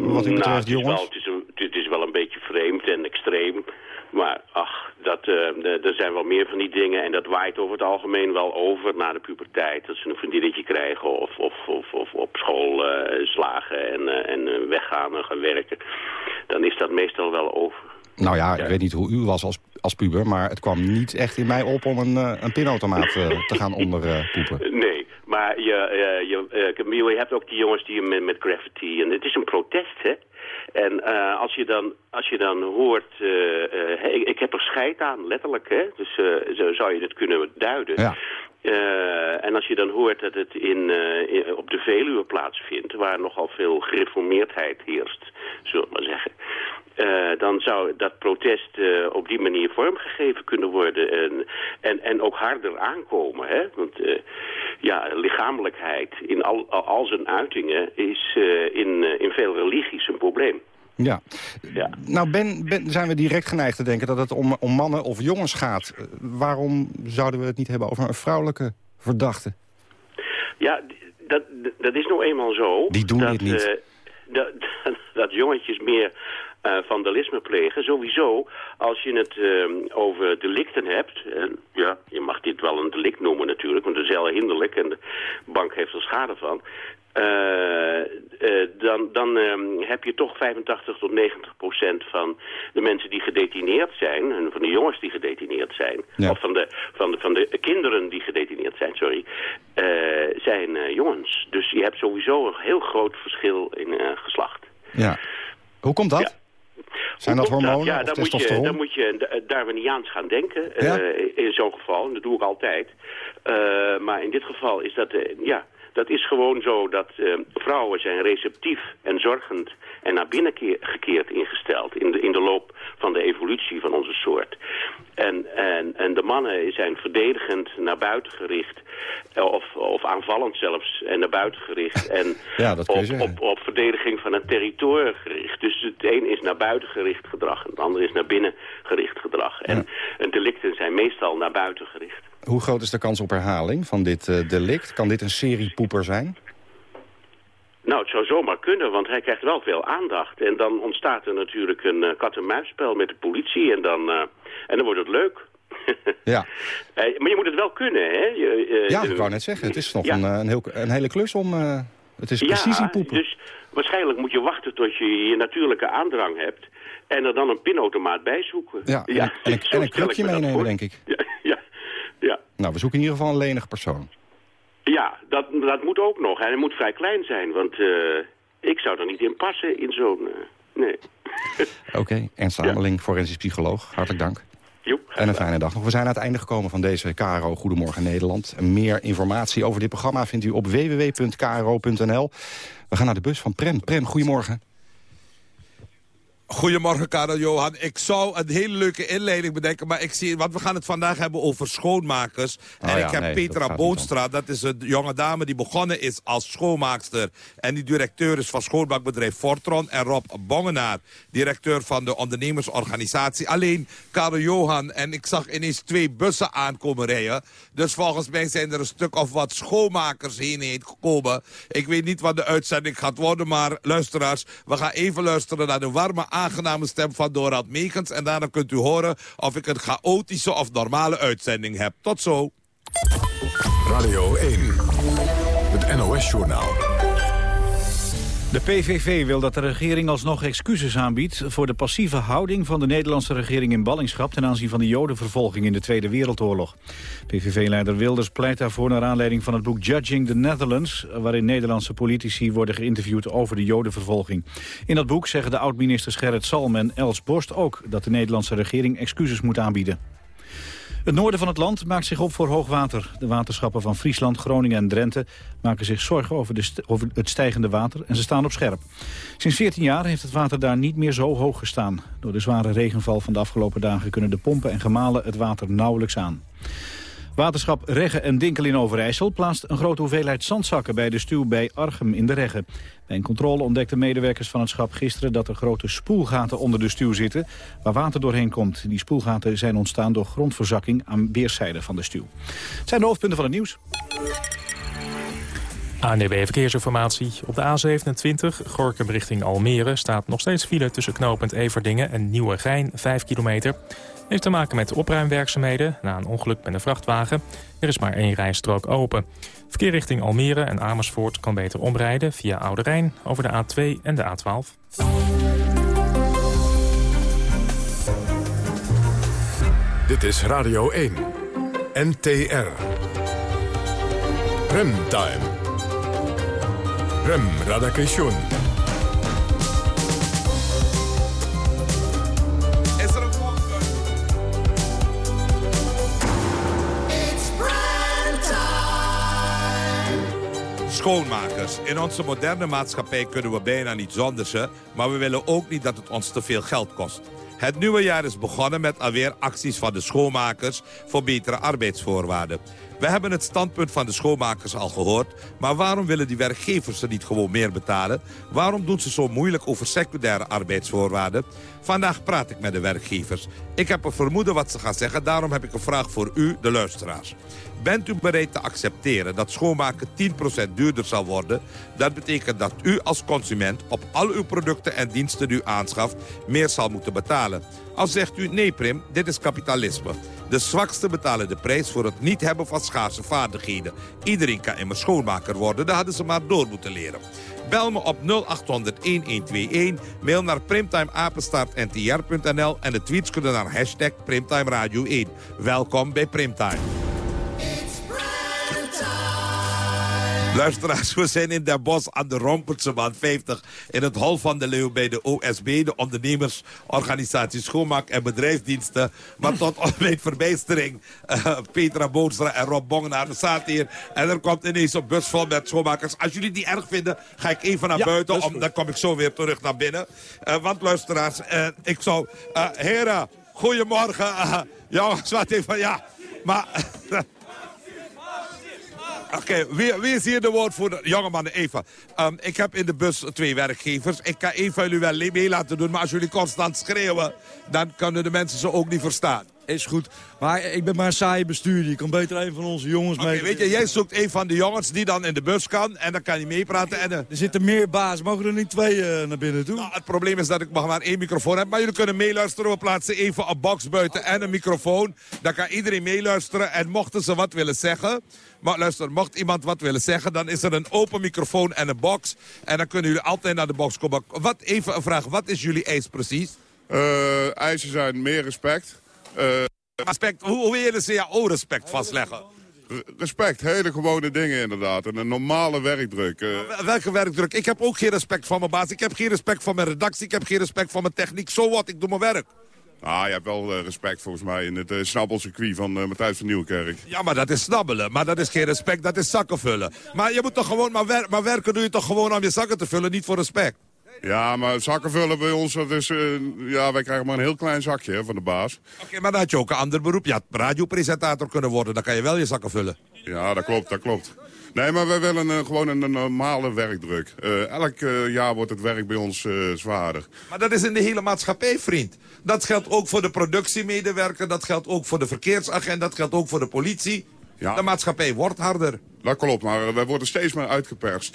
wat u betreft, nou, het jongens? Wel, het, is een, het is wel een beetje vreemd en extreem. Maar ach, dat, uh, er zijn wel meer van die dingen. En dat waait over het algemeen wel over na de puberteit. Dat ze een vriendinnetje krijgen of, of, of, of op school uh, slagen en, uh, en weggaan en gaan werken. Dan is dat meestal wel over. Nou ja, ja, ik weet niet hoe u was als, als puber, maar het kwam niet echt in mij op om een, een pinautomaat te gaan onderpoepen. Nee, maar je, je, je, je hebt ook die jongens die met, met graffiti, en het is een protest, hè? En uh, als, je dan, als je dan hoort, ik heb er scheid aan, letterlijk, hè? dus zo zou je het kunnen duiden. Ja. Uh, en als je dan hoort dat het in, uh, in, op de Veluwe plaatsvindt, waar nogal veel gereformeerdheid heerst, zullen we maar zeggen. Uh, dan zou dat protest op die manier vormgegeven kunnen worden en, en, en ook harder aankomen. Hè? Want ja, lichamelijkheid in al, al zijn uitingen is in, in veel religies een probleem. Ja. ja. Nou ben, ben, zijn we direct geneigd te denken dat het om, om mannen of jongens gaat. Uh, waarom zouden we het niet hebben over een vrouwelijke verdachte? Ja, dat, dat is nou eenmaal zo. Die doen dat, dit niet. Uh, dat, dat jongetjes meer uh, vandalisme plegen. Sowieso, als je het uh, over delicten hebt... en ja, je mag dit wel een delict noemen natuurlijk... want het is heel hinderlijk en de bank heeft er schade van... Uh, uh, dan, dan um, heb je toch 85 tot 90 procent van de mensen die gedetineerd zijn... en van de jongens die gedetineerd zijn... Ja. of van de, van, de, van de kinderen die gedetineerd zijn, sorry... Uh, zijn jongens. Dus je hebt sowieso een heel groot verschil in geslacht. Ja. Hoe komt dat? Ja. Zijn dat hormonen Ja, dan moet, je, dan moet je Darwiniaans gaan denken Ja? in zo'n geval. En dat doe ik altijd. maar in dit geval is dat... ja, dat is gewoon zo dat uh, vrouwen zijn receptief en zorgend en naar binnen gekeerd ingesteld in de, in de loop van de evolutie van onze soort. En, en, en de mannen zijn verdedigend naar buiten gericht, of, of aanvallend zelfs, en naar buiten gericht. En ja, dat op, op, op verdediging van het territorium gericht. Dus het een is naar buiten gericht gedrag en het andere is naar binnen gericht gedrag. En, en delicten zijn meestal naar buiten gericht. Hoe groot is de kans op herhaling van dit uh, delict? Kan dit een serie poeper zijn? Nou, het zou zomaar kunnen, want hij krijgt wel veel aandacht. En dan ontstaat er natuurlijk een uh, kat-en-muisspel met de politie en dan, uh, en dan wordt het leuk. ja. maar je moet het wel kunnen, hè? Je, ja, ik wou net zeggen, het is nog ja. een, een, heel, een hele klus om... het is precisiepoepen. Ja, dus waarschijnlijk moet je wachten tot je je natuurlijke aandrang hebt... en er dan een pinautomaat bij zoeken. Ja, en, ja, en, en, en een krukje meenemen, denk ik. Ja. Nou, we zoeken in ieder geval een lenige persoon. Ja, dat, dat moet ook nog. En hij moet vrij klein zijn, want uh, ik zou er niet in passen in zo'n... Uh, nee. Oké, okay. Ernst Ameling, ja. forensisch psycholoog. Hartelijk dank. Joep, en een fijne dag nog. We zijn aan het einde gekomen van deze KRO Goedemorgen Nederland. Meer informatie over dit programma vindt u op www.kro.nl. We gaan naar de bus van Prem. Prem, goedemorgen. Goedemorgen, Karel Johan. Ik zou een hele leuke inleiding bedenken, maar ik zie... Want we gaan het vandaag hebben over schoonmakers. Oh en ja, ik heb nee, Petra dat Boonstra, dat is een jonge dame die begonnen is als schoonmaakster. En die directeur is van schoonmaakbedrijf Fortron. En Rob Bongenaar, directeur van de ondernemersorganisatie. Alleen Karel Johan en ik zag ineens twee bussen aankomen rijden. Dus volgens mij zijn er een stuk of wat schoonmakers heen, heen gekomen. Ik weet niet wat de uitzending gaat worden, maar luisteraars... we gaan even luisteren naar de warme aangename stem van Dorald Megens. En daarna kunt u horen of ik een chaotische of normale uitzending heb. Tot zo. Radio 1, het NOS-journaal. De PVV wil dat de regering alsnog excuses aanbiedt... voor de passieve houding van de Nederlandse regering in ballingschap... ten aanzien van de jodenvervolging in de Tweede Wereldoorlog. PVV-leider Wilders pleit daarvoor naar aanleiding van het boek Judging the Netherlands... waarin Nederlandse politici worden geïnterviewd over de jodenvervolging. In dat boek zeggen de oud-ministers Gerrit Salm en Els Borst ook... dat de Nederlandse regering excuses moet aanbieden. Het noorden van het land maakt zich op voor hoogwater. De waterschappen van Friesland, Groningen en Drenthe maken zich zorgen over, de over, het stijgende water en ze staan op scherp. Sinds 14 jaar heeft het water daar niet meer zo hoog gestaan. Door de zware regenval van de afgelopen dagen kunnen de pompen en gemalen het water nauwelijks aan. Waterschap Regge en Dinkel in Overijssel plaatst een grote hoeveelheid zandzakken bij de stuw bij Archem in de Regge. Bij een controle ontdekten medewerkers van het schap gisteren dat er grote spoelgaten onder de stuw zitten waar water doorheen komt. Die spoelgaten zijn ontstaan door grondverzakking aan weerszijden van de stuw. Het zijn de hoofdpunten van het nieuws. ANDB Verkeersinformatie. Op de A27, Gorkum richting Almere, staat nog steeds file tussen knooppunt Everdingen en Nieuwegein, 5 kilometer. Heeft te maken met opruimwerkzaamheden na een ongeluk met een vrachtwagen. Er is maar één rijstrook open. Verkeer richting Almere en Amersfoort kan beter omrijden via Oude Rijn over de A2 en de A12. Dit is Radio 1. NTR. Remtime. Rem Radakation. Schoonmakers. In onze moderne maatschappij kunnen we bijna niet zonder ze... maar we willen ook niet dat het ons te veel geld kost. Het nieuwe jaar is begonnen met alweer acties van de schoonmakers... voor betere arbeidsvoorwaarden. We hebben het standpunt van de schoonmakers al gehoord... maar waarom willen die werkgevers ze niet gewoon meer betalen? Waarom doen ze zo moeilijk over secundaire arbeidsvoorwaarden? Vandaag praat ik met de werkgevers. Ik heb een vermoeden wat ze gaan zeggen, daarom heb ik een vraag voor u, de luisteraars. Bent u bereid te accepteren dat schoonmaken 10% duurder zal worden? Dat betekent dat u als consument op al uw producten en diensten die u aanschaft... meer zal moeten betalen. Als zegt u, nee Prim, dit is kapitalisme. De zwakste betalen de prijs voor het niet hebben van schaarse vaardigheden. Iedereen kan immers schoonmaker worden, daar hadden ze maar door moeten leren. Bel me op 0800-1121, mail naar primtimeapenstaartntr.nl... en de tweets kunnen naar hashtag Primtime Radio 1. Welkom bij Primtime. Luisteraars, we zijn in Den Bosch aan de Rompertseman 50... in het Hol van de Leeuw bij de OSB, de ondernemersorganisatie Schoonmaak en Bedrijfsdiensten. Maar tot mijn verbijstering, uh, Petra Boonstra en Rob Bongenaar, we zaten hier... en er komt ineens een bus vol met schoonmakers. Als jullie niet erg vinden, ga ik even naar Ja, buiten... Om, dan kom ik zo weer terug naar binnen. Uh, want luisteraars, uh, ik zou... Heren, goedemorgen. Jongens, wat even, ja... Maar... Oké, wie, wie is hier de woordvoerder? Jongeman, even. Um, ik heb in de bus twee werkgevers. Ik kan één van jullie wel mee laten doen, maar als jullie constant schreeuwen... dan kunnen de mensen ze ook niet verstaan. Is goed. Maar ik ben maar een saaie bestuurder. Je kan beter een van onze jongens Oké, mee. weet je, jij zoekt een van de jongens die dan in de bus kan... en dan kan hij meepraten. En, uh, Er zitten meer baas. Mogen er niet twee uh, naar binnen toe? Nou, het probleem is dat ik maar één microfoon heb. Maar jullie kunnen meeluisteren. We plaatsen even een box buiten en een microfoon. Dan kan iedereen meeluisteren. En mochten ze wat willen zeggen... Maar luister, mocht iemand wat willen zeggen... dan is er een open microfoon en een box. En dan kunnen jullie altijd naar de box komen. Wat, even een vraag. Wat is jullie eis precies? Uh, eisen zijn meer respect. Uh, respect. Hoe, hoe wil je de CAO-respect vastleggen? Respect, hele gewone dingen inderdaad. En een normale werkdruk. Uh... Welke werkdruk? Ik heb ook geen respect van mijn baas. Ik heb geen respect van mijn redactie. Ik heb geen respect van mijn techniek. Zo so wat, ik doe mijn werk. Ah, je hebt wel uh, respect volgens mij in het uh, snabbelcircuit van uh, Matthijs van Nieuwkerk. Ja, maar dat is snabbelen. Maar dat is geen respect, dat is zakken vullen. Maar je moet toch gewoon, maar, wer maar werken doe je toch gewoon om je zakken te vullen, niet voor respect? Ja, maar zakken vullen bij ons, dat is, eh, ja, wij krijgen maar een heel klein zakje hè, van de baas. Oké, maar dan had je ook een ander beroep. Je had radiopresentator kunnen worden, dan kan je wel je zakken vullen. Ja, dat klopt, dat klopt. Nee, maar wij willen eh, gewoon een, een normale werkdruk. Eh, elk eh, jaar wordt het werk bij ons zwaarder. Maar dat is in de hele maatschappij, vriend. Dat geldt ook voor de productiemedewerker, dat geldt ook voor de verkeersagent, dat geldt ook voor de politie. Ja. De maatschappij wordt harder. Dat klopt, maar wij worden steeds meer uitgeperst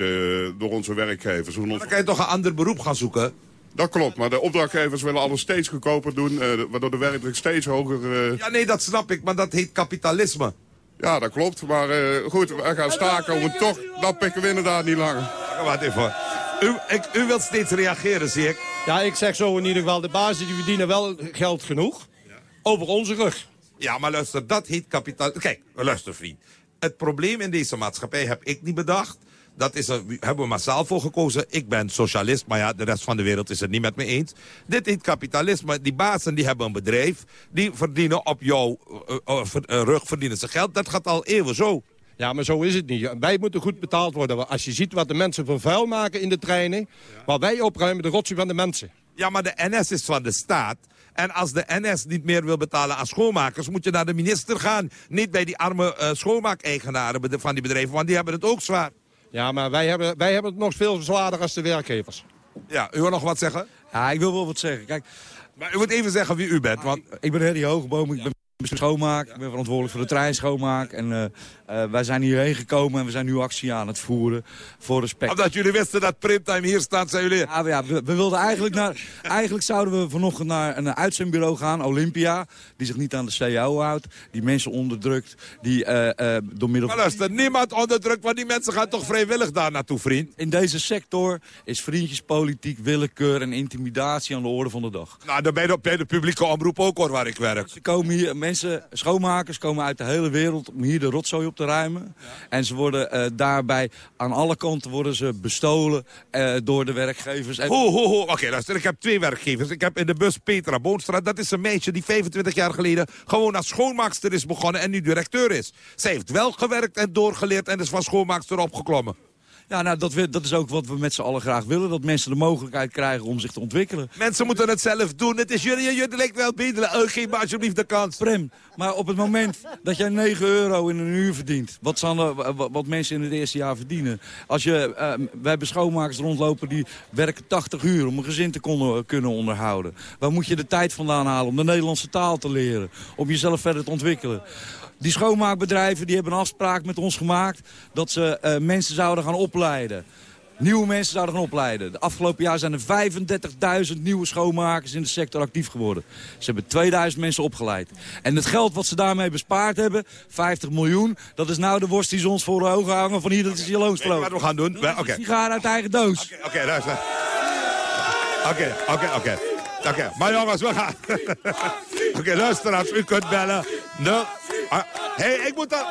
door onze werkgevers. Dan kan je toch een ander beroep gaan zoeken? Dat klopt, maar de opdrachtgevers willen alles steeds goedkoper doen, waardoor de werkdruk steeds hoger... Ja, nee, dat snap ik, maar dat heet kapitalisme. Ja, dat klopt, maar eh, goed, wij gaan staken om het toch, dat pikken we inderdaad niet langer. Wacht even. U, ik, u wilt steeds reageren, zie ik. Ja, ik zeg zo in ieder geval, de bazen die verdienen wel geld genoeg. Over onze rug. Ja, maar luister, dat heet kapitaal... Kijk, luister vriend. Het probleem in deze maatschappij heb ik niet bedacht. Dat is er, hebben we massaal voor gekozen. Ik ben socialist, maar ja, de rest van de wereld is het niet met me eens. Dit heet kapitalisme. Die bazen die hebben een bedrijf. Die verdienen op jouw eh, eh, eh, rug verdienen ze geld. Dat gaat al eeuwen zo. Ja, maar zo is het niet. Wij moeten goed betaald worden. Als je ziet wat de mensen voor vuil maken in de treinen... maar wij opruimen de rotzooi van de mensen. Ja, maar de NS is van de staat. En als de NS niet meer wil betalen aan schoonmakers... moet je naar de minister gaan. Niet bij die arme eh, schoonmaakeigenaren van die bedrijven. Want die hebben het ook zwaar. Ja, maar wij hebben, wij hebben het nog veel zwaarder als de werkgevers. Ja, u wil nog wat zeggen? Ja, ik wil wel wat zeggen. Kijk, Maar u moet even zeggen wie u bent. Want... ik ben Henry Hogeboom, ik ben schoonmaak. Ik ben verantwoordelijk voor de treinschoonmaak. En eh, eh, wij zijn hierheen gekomen en we zijn nu actie aan het voeren voor respect. Omdat jullie wisten dat Primtime hier staat, zijn jullie... Ja, ja we, we wilden eigenlijk naar... Eigenlijk zouden we vanochtend naar een uitzendbureau gaan, Olympia. Die zich niet aan de CAO houdt. Die mensen onderdrukt. Die eh, eh, door middel Maar luister, niemand onderdrukt, want die mensen gaan toch vrijwillig daar naartoe, vriend? In deze sector is vriendjespolitiek, willekeur en intimidatie aan de orde van de dag. Nou, dan ben je bij de publieke omroep ook hoor, waar ik werk. Er komen hier mensen, schoonmakers komen uit de hele wereld om hier de rotzooi op te ruimen. En ze worden eh, daarbij aan alle kanten worden ze bestolen eh, door de werkgevers. En... Ho, ho, ho. Oké, luister, ik heb twee werkgevers. Ik heb in de bus Petra Boonstra. Dat is een meisje die 25 jaar geleden gewoon als schoonmaakster is begonnen en nu directeur is. Zij heeft wel gewerkt en doorgeleerd en is van schoonmaakster opgeklommen. Ja, nou, dat, we, dat is ook wat we met z'n allen graag willen. Dat mensen de mogelijkheid krijgen om zich te ontwikkelen. Mensen moeten het zelf doen. Het is jullie, jullie lijkt wel bedelen. Oh, geef me alsjeblieft de kans. Prem, maar op het moment dat jij 9 euro in een uur verdient... wat, er- wat, mensen in het eerste jaar verdienen... Als je, eh, we hebben schoonmakers rondlopen die werken 80 uur... om een gezin te konden, kunnen onderhouden. Waar moet je de tijd vandaan halen om de Nederlandse taal te leren? Om jezelf verder te ontwikkelen? Die schoonmaakbedrijven die hebben een afspraak met ons gemaakt... dat ze eh, mensen zouden gaan opleiden. Nieuwe mensen zouden gaan opleiden. De afgelopen jaar zijn er 35.000 nieuwe schoonmakers in de sector actief geworden. Ze hebben 2000 mensen opgeleid. En het geld wat ze daarmee bespaard hebben, 50 miljoen... dat is nou de worst die ze ons voor de ogen hangen van hier, dat is je loonskloof. Wat we gaan doen... Oké. Okay. sigaar uit eigen doos. Oké, luister. daar is Oké, oké, oké. Oké, maar jongens, we gaan. Oké, okay, luisteraars, u kunt bellen hey, ik moet dan.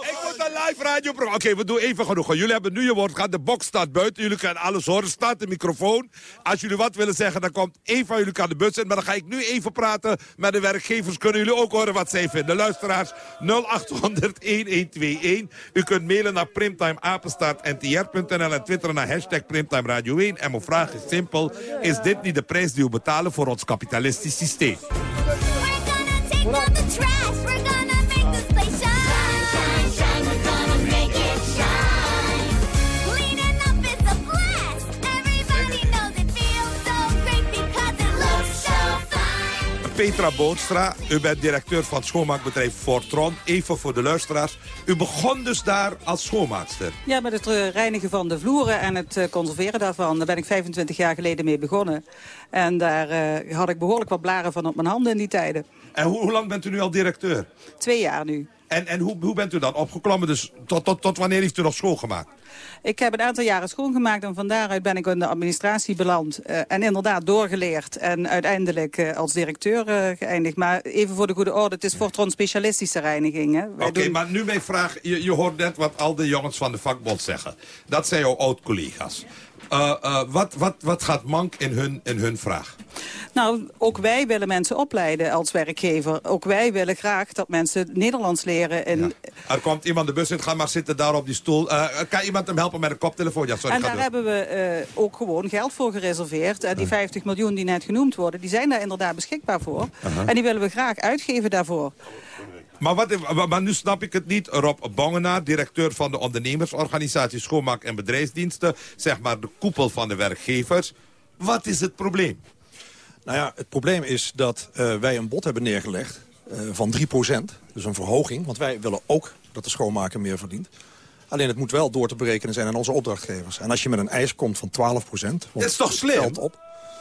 Ik moet live radioprogramma. Oké, we doen even genoeg. Jullie hebben nu je woord gehad. De box staat buiten. Jullie kunnen alles horen. Staat de microfoon. Als jullie wat willen zeggen, dan komt één van jullie aan de bus in. Maar dan ga ik nu even praten met de werkgevers. Kunnen jullie ook horen wat zij vinden? Luisteraars, 0800 1121. U kunt mailen naar primtimeapenstaartntr.nl en twitteren naar hashtag Primtime Radio 1. En mijn vraag is simpel. Is dit niet de prijs die we betalen voor ons kapitalistisch systeem? Petra Boonstra, u bent directeur van het schoonmaakbedrijf Fortron. Even voor de luisteraars. U begon dus daar als schoonmaakster. Ja, met het eh, reinigen van de vloeren en het eh, conserveren daarvan. Daar ben ik 25 jaar geleden mee begonnen. En daar eh, had ik behoorlijk wat blaren van op mijn handen in die tijden. En hoe, hoe lang bent u nu al directeur? Twee jaar nu. En, en hoe, hoe bent u dan opgeklommen? Dus tot, tot, tot wanneer heeft u nog schoongemaakt? Ik heb een aantal jaren schoongemaakt en van daaruit ben ik in de administratie beland. eh, en inderdaad doorgeleerd en uiteindelijk eh, als directeur eh, geëindigd. Maar even voor de goede orde, het is Fortron specialistische reiniging. hè. Wij Oké, doen- maar nu mijn vraag. Je, je hoort net wat al de jongens van de vakbond zeggen. Dat zijn jouw oud-collega's. Eh, eh, wat, wat, wat gaat mank in hun, in hun vraag? Nou, ook wij willen mensen opleiden als werkgever. Ook wij willen graag dat mensen Nederlands leren. En, Er komt iemand de bus in, ga maar zitten daar op die stoel. Eh, kan iemand hem helpen met een koptelefoon? Ja, sorry, en daar door. hebben we ook gewoon geld voor gereserveerd. Die 50 miljoen die net genoemd worden, die zijn daar inderdaad beschikbaar voor. En die willen we graag uitgeven daarvoor. Maar, wat, maar- nu snap ik het niet. Rob Bongenaar, directeur van de ondernemersorganisatie Schoonmaak en Bedrijfsdiensten. Zeg maar de koepel van de werkgevers. Wat is het probleem? Nou ja, het probleem is dat eh, wij een bod hebben neergelegd eh, van 3%. Dus een verhoging, want wij willen ook dat de schoonmaker meer verdient. Alleen het moet wel door te berekenen zijn aan onze opdrachtgevers. En als je met een eis komt van 12%... Dat is toch slim?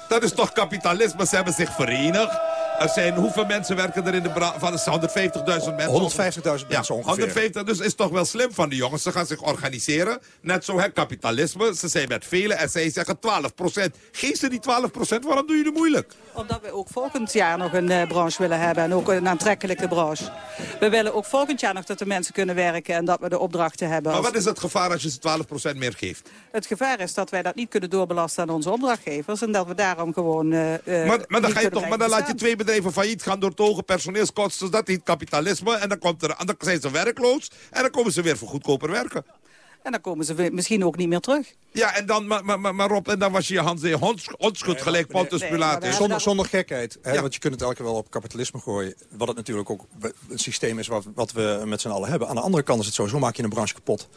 Dat is toch kapitalisme? Ze hebben zich verenigd. Er zijn, hoeveel mensen werken er in de branche? Van 150.000 mensen? 150.000 mensen ongeveer. 150, dus is toch wel slim van die jongens. Ze gaan zich organiseren. Net zo het kapitalisme. Ze zijn met velen en zij zeggen 12% Geef ze die 12% Waarom doe je het moeilijk? Omdat we ook volgend jaar nog een eh, branche willen hebben. En ook een aantrekkelijke branche. We willen ook volgend jaar nog dat de mensen kunnen werken. En dat we de opdrachten hebben. Maar als- wat is het gevaar als je ze 12% meer geeft? Het gevaar is dat wij dat niet kunnen doorbelasten aan onze opdrachtgevers. En dat we daarom gewoon eh, eh, Maar, maar dan, ga je toch, maar dan laat je twee bedrijven failliet gaan door te personeelskosten. Dat heet kapitalisme. En dan, komt er, dan zijn ze werkloos. En dan komen ze weer voor goedkoper werken. En dan komen ze weer- misschien ook niet meer terug. Ja, en dan, maar, maar, maar, maar Rob, en dan was je je hand weer hons- onschuld gelijk Pontus Pilatus. Zonder, zonder gekheid. Hè, Want je kunt het elke keer wel op kapitalisme gooien. Wat het natuurlijk ook een systeem is wat, wat we met z'n allen hebben. Aan de andere kant is het zo, zo maak je een branche kapot.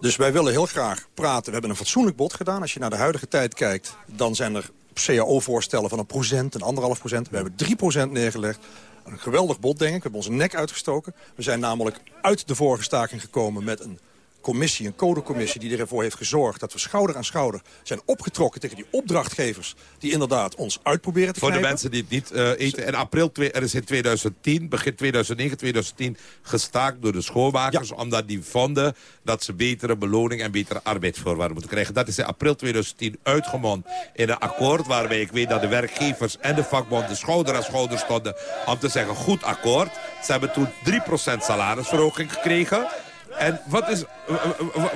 Dus wij willen heel graag praten. We hebben een fatsoenlijk bod gedaan. Als je naar de huidige tijd kijkt, dan zijn er CAO-voorstellen van een procent, een anderhalf procent. We hebben 3 procent neergelegd. Een geweldig bod, denk ik. We hebben onze nek uitgestoken. We zijn namelijk uit de vorige staking gekomen met een commissie, een codecommissie... die ervoor heeft gezorgd dat we schouder aan schouder zijn opgetrokken... tegen die opdrachtgevers die inderdaad ons uitproberen te Voor de mensen die het niet eh, eten. In april, er is in 2010, begin 2009, 2010 gestaakt door de schoonmakers. Omdat die vonden dat ze betere beloning en betere arbeidsvoorwaarden moeten krijgen. Dat is in april 2010 uitgemond in een akkoord. Waarbij ik weet dat de werkgevers en de vakbonden schouder aan schouder stonden. Om te zeggen, goed akkoord. Ze hebben toen 3% salarisverhoging gekregen. En wat is,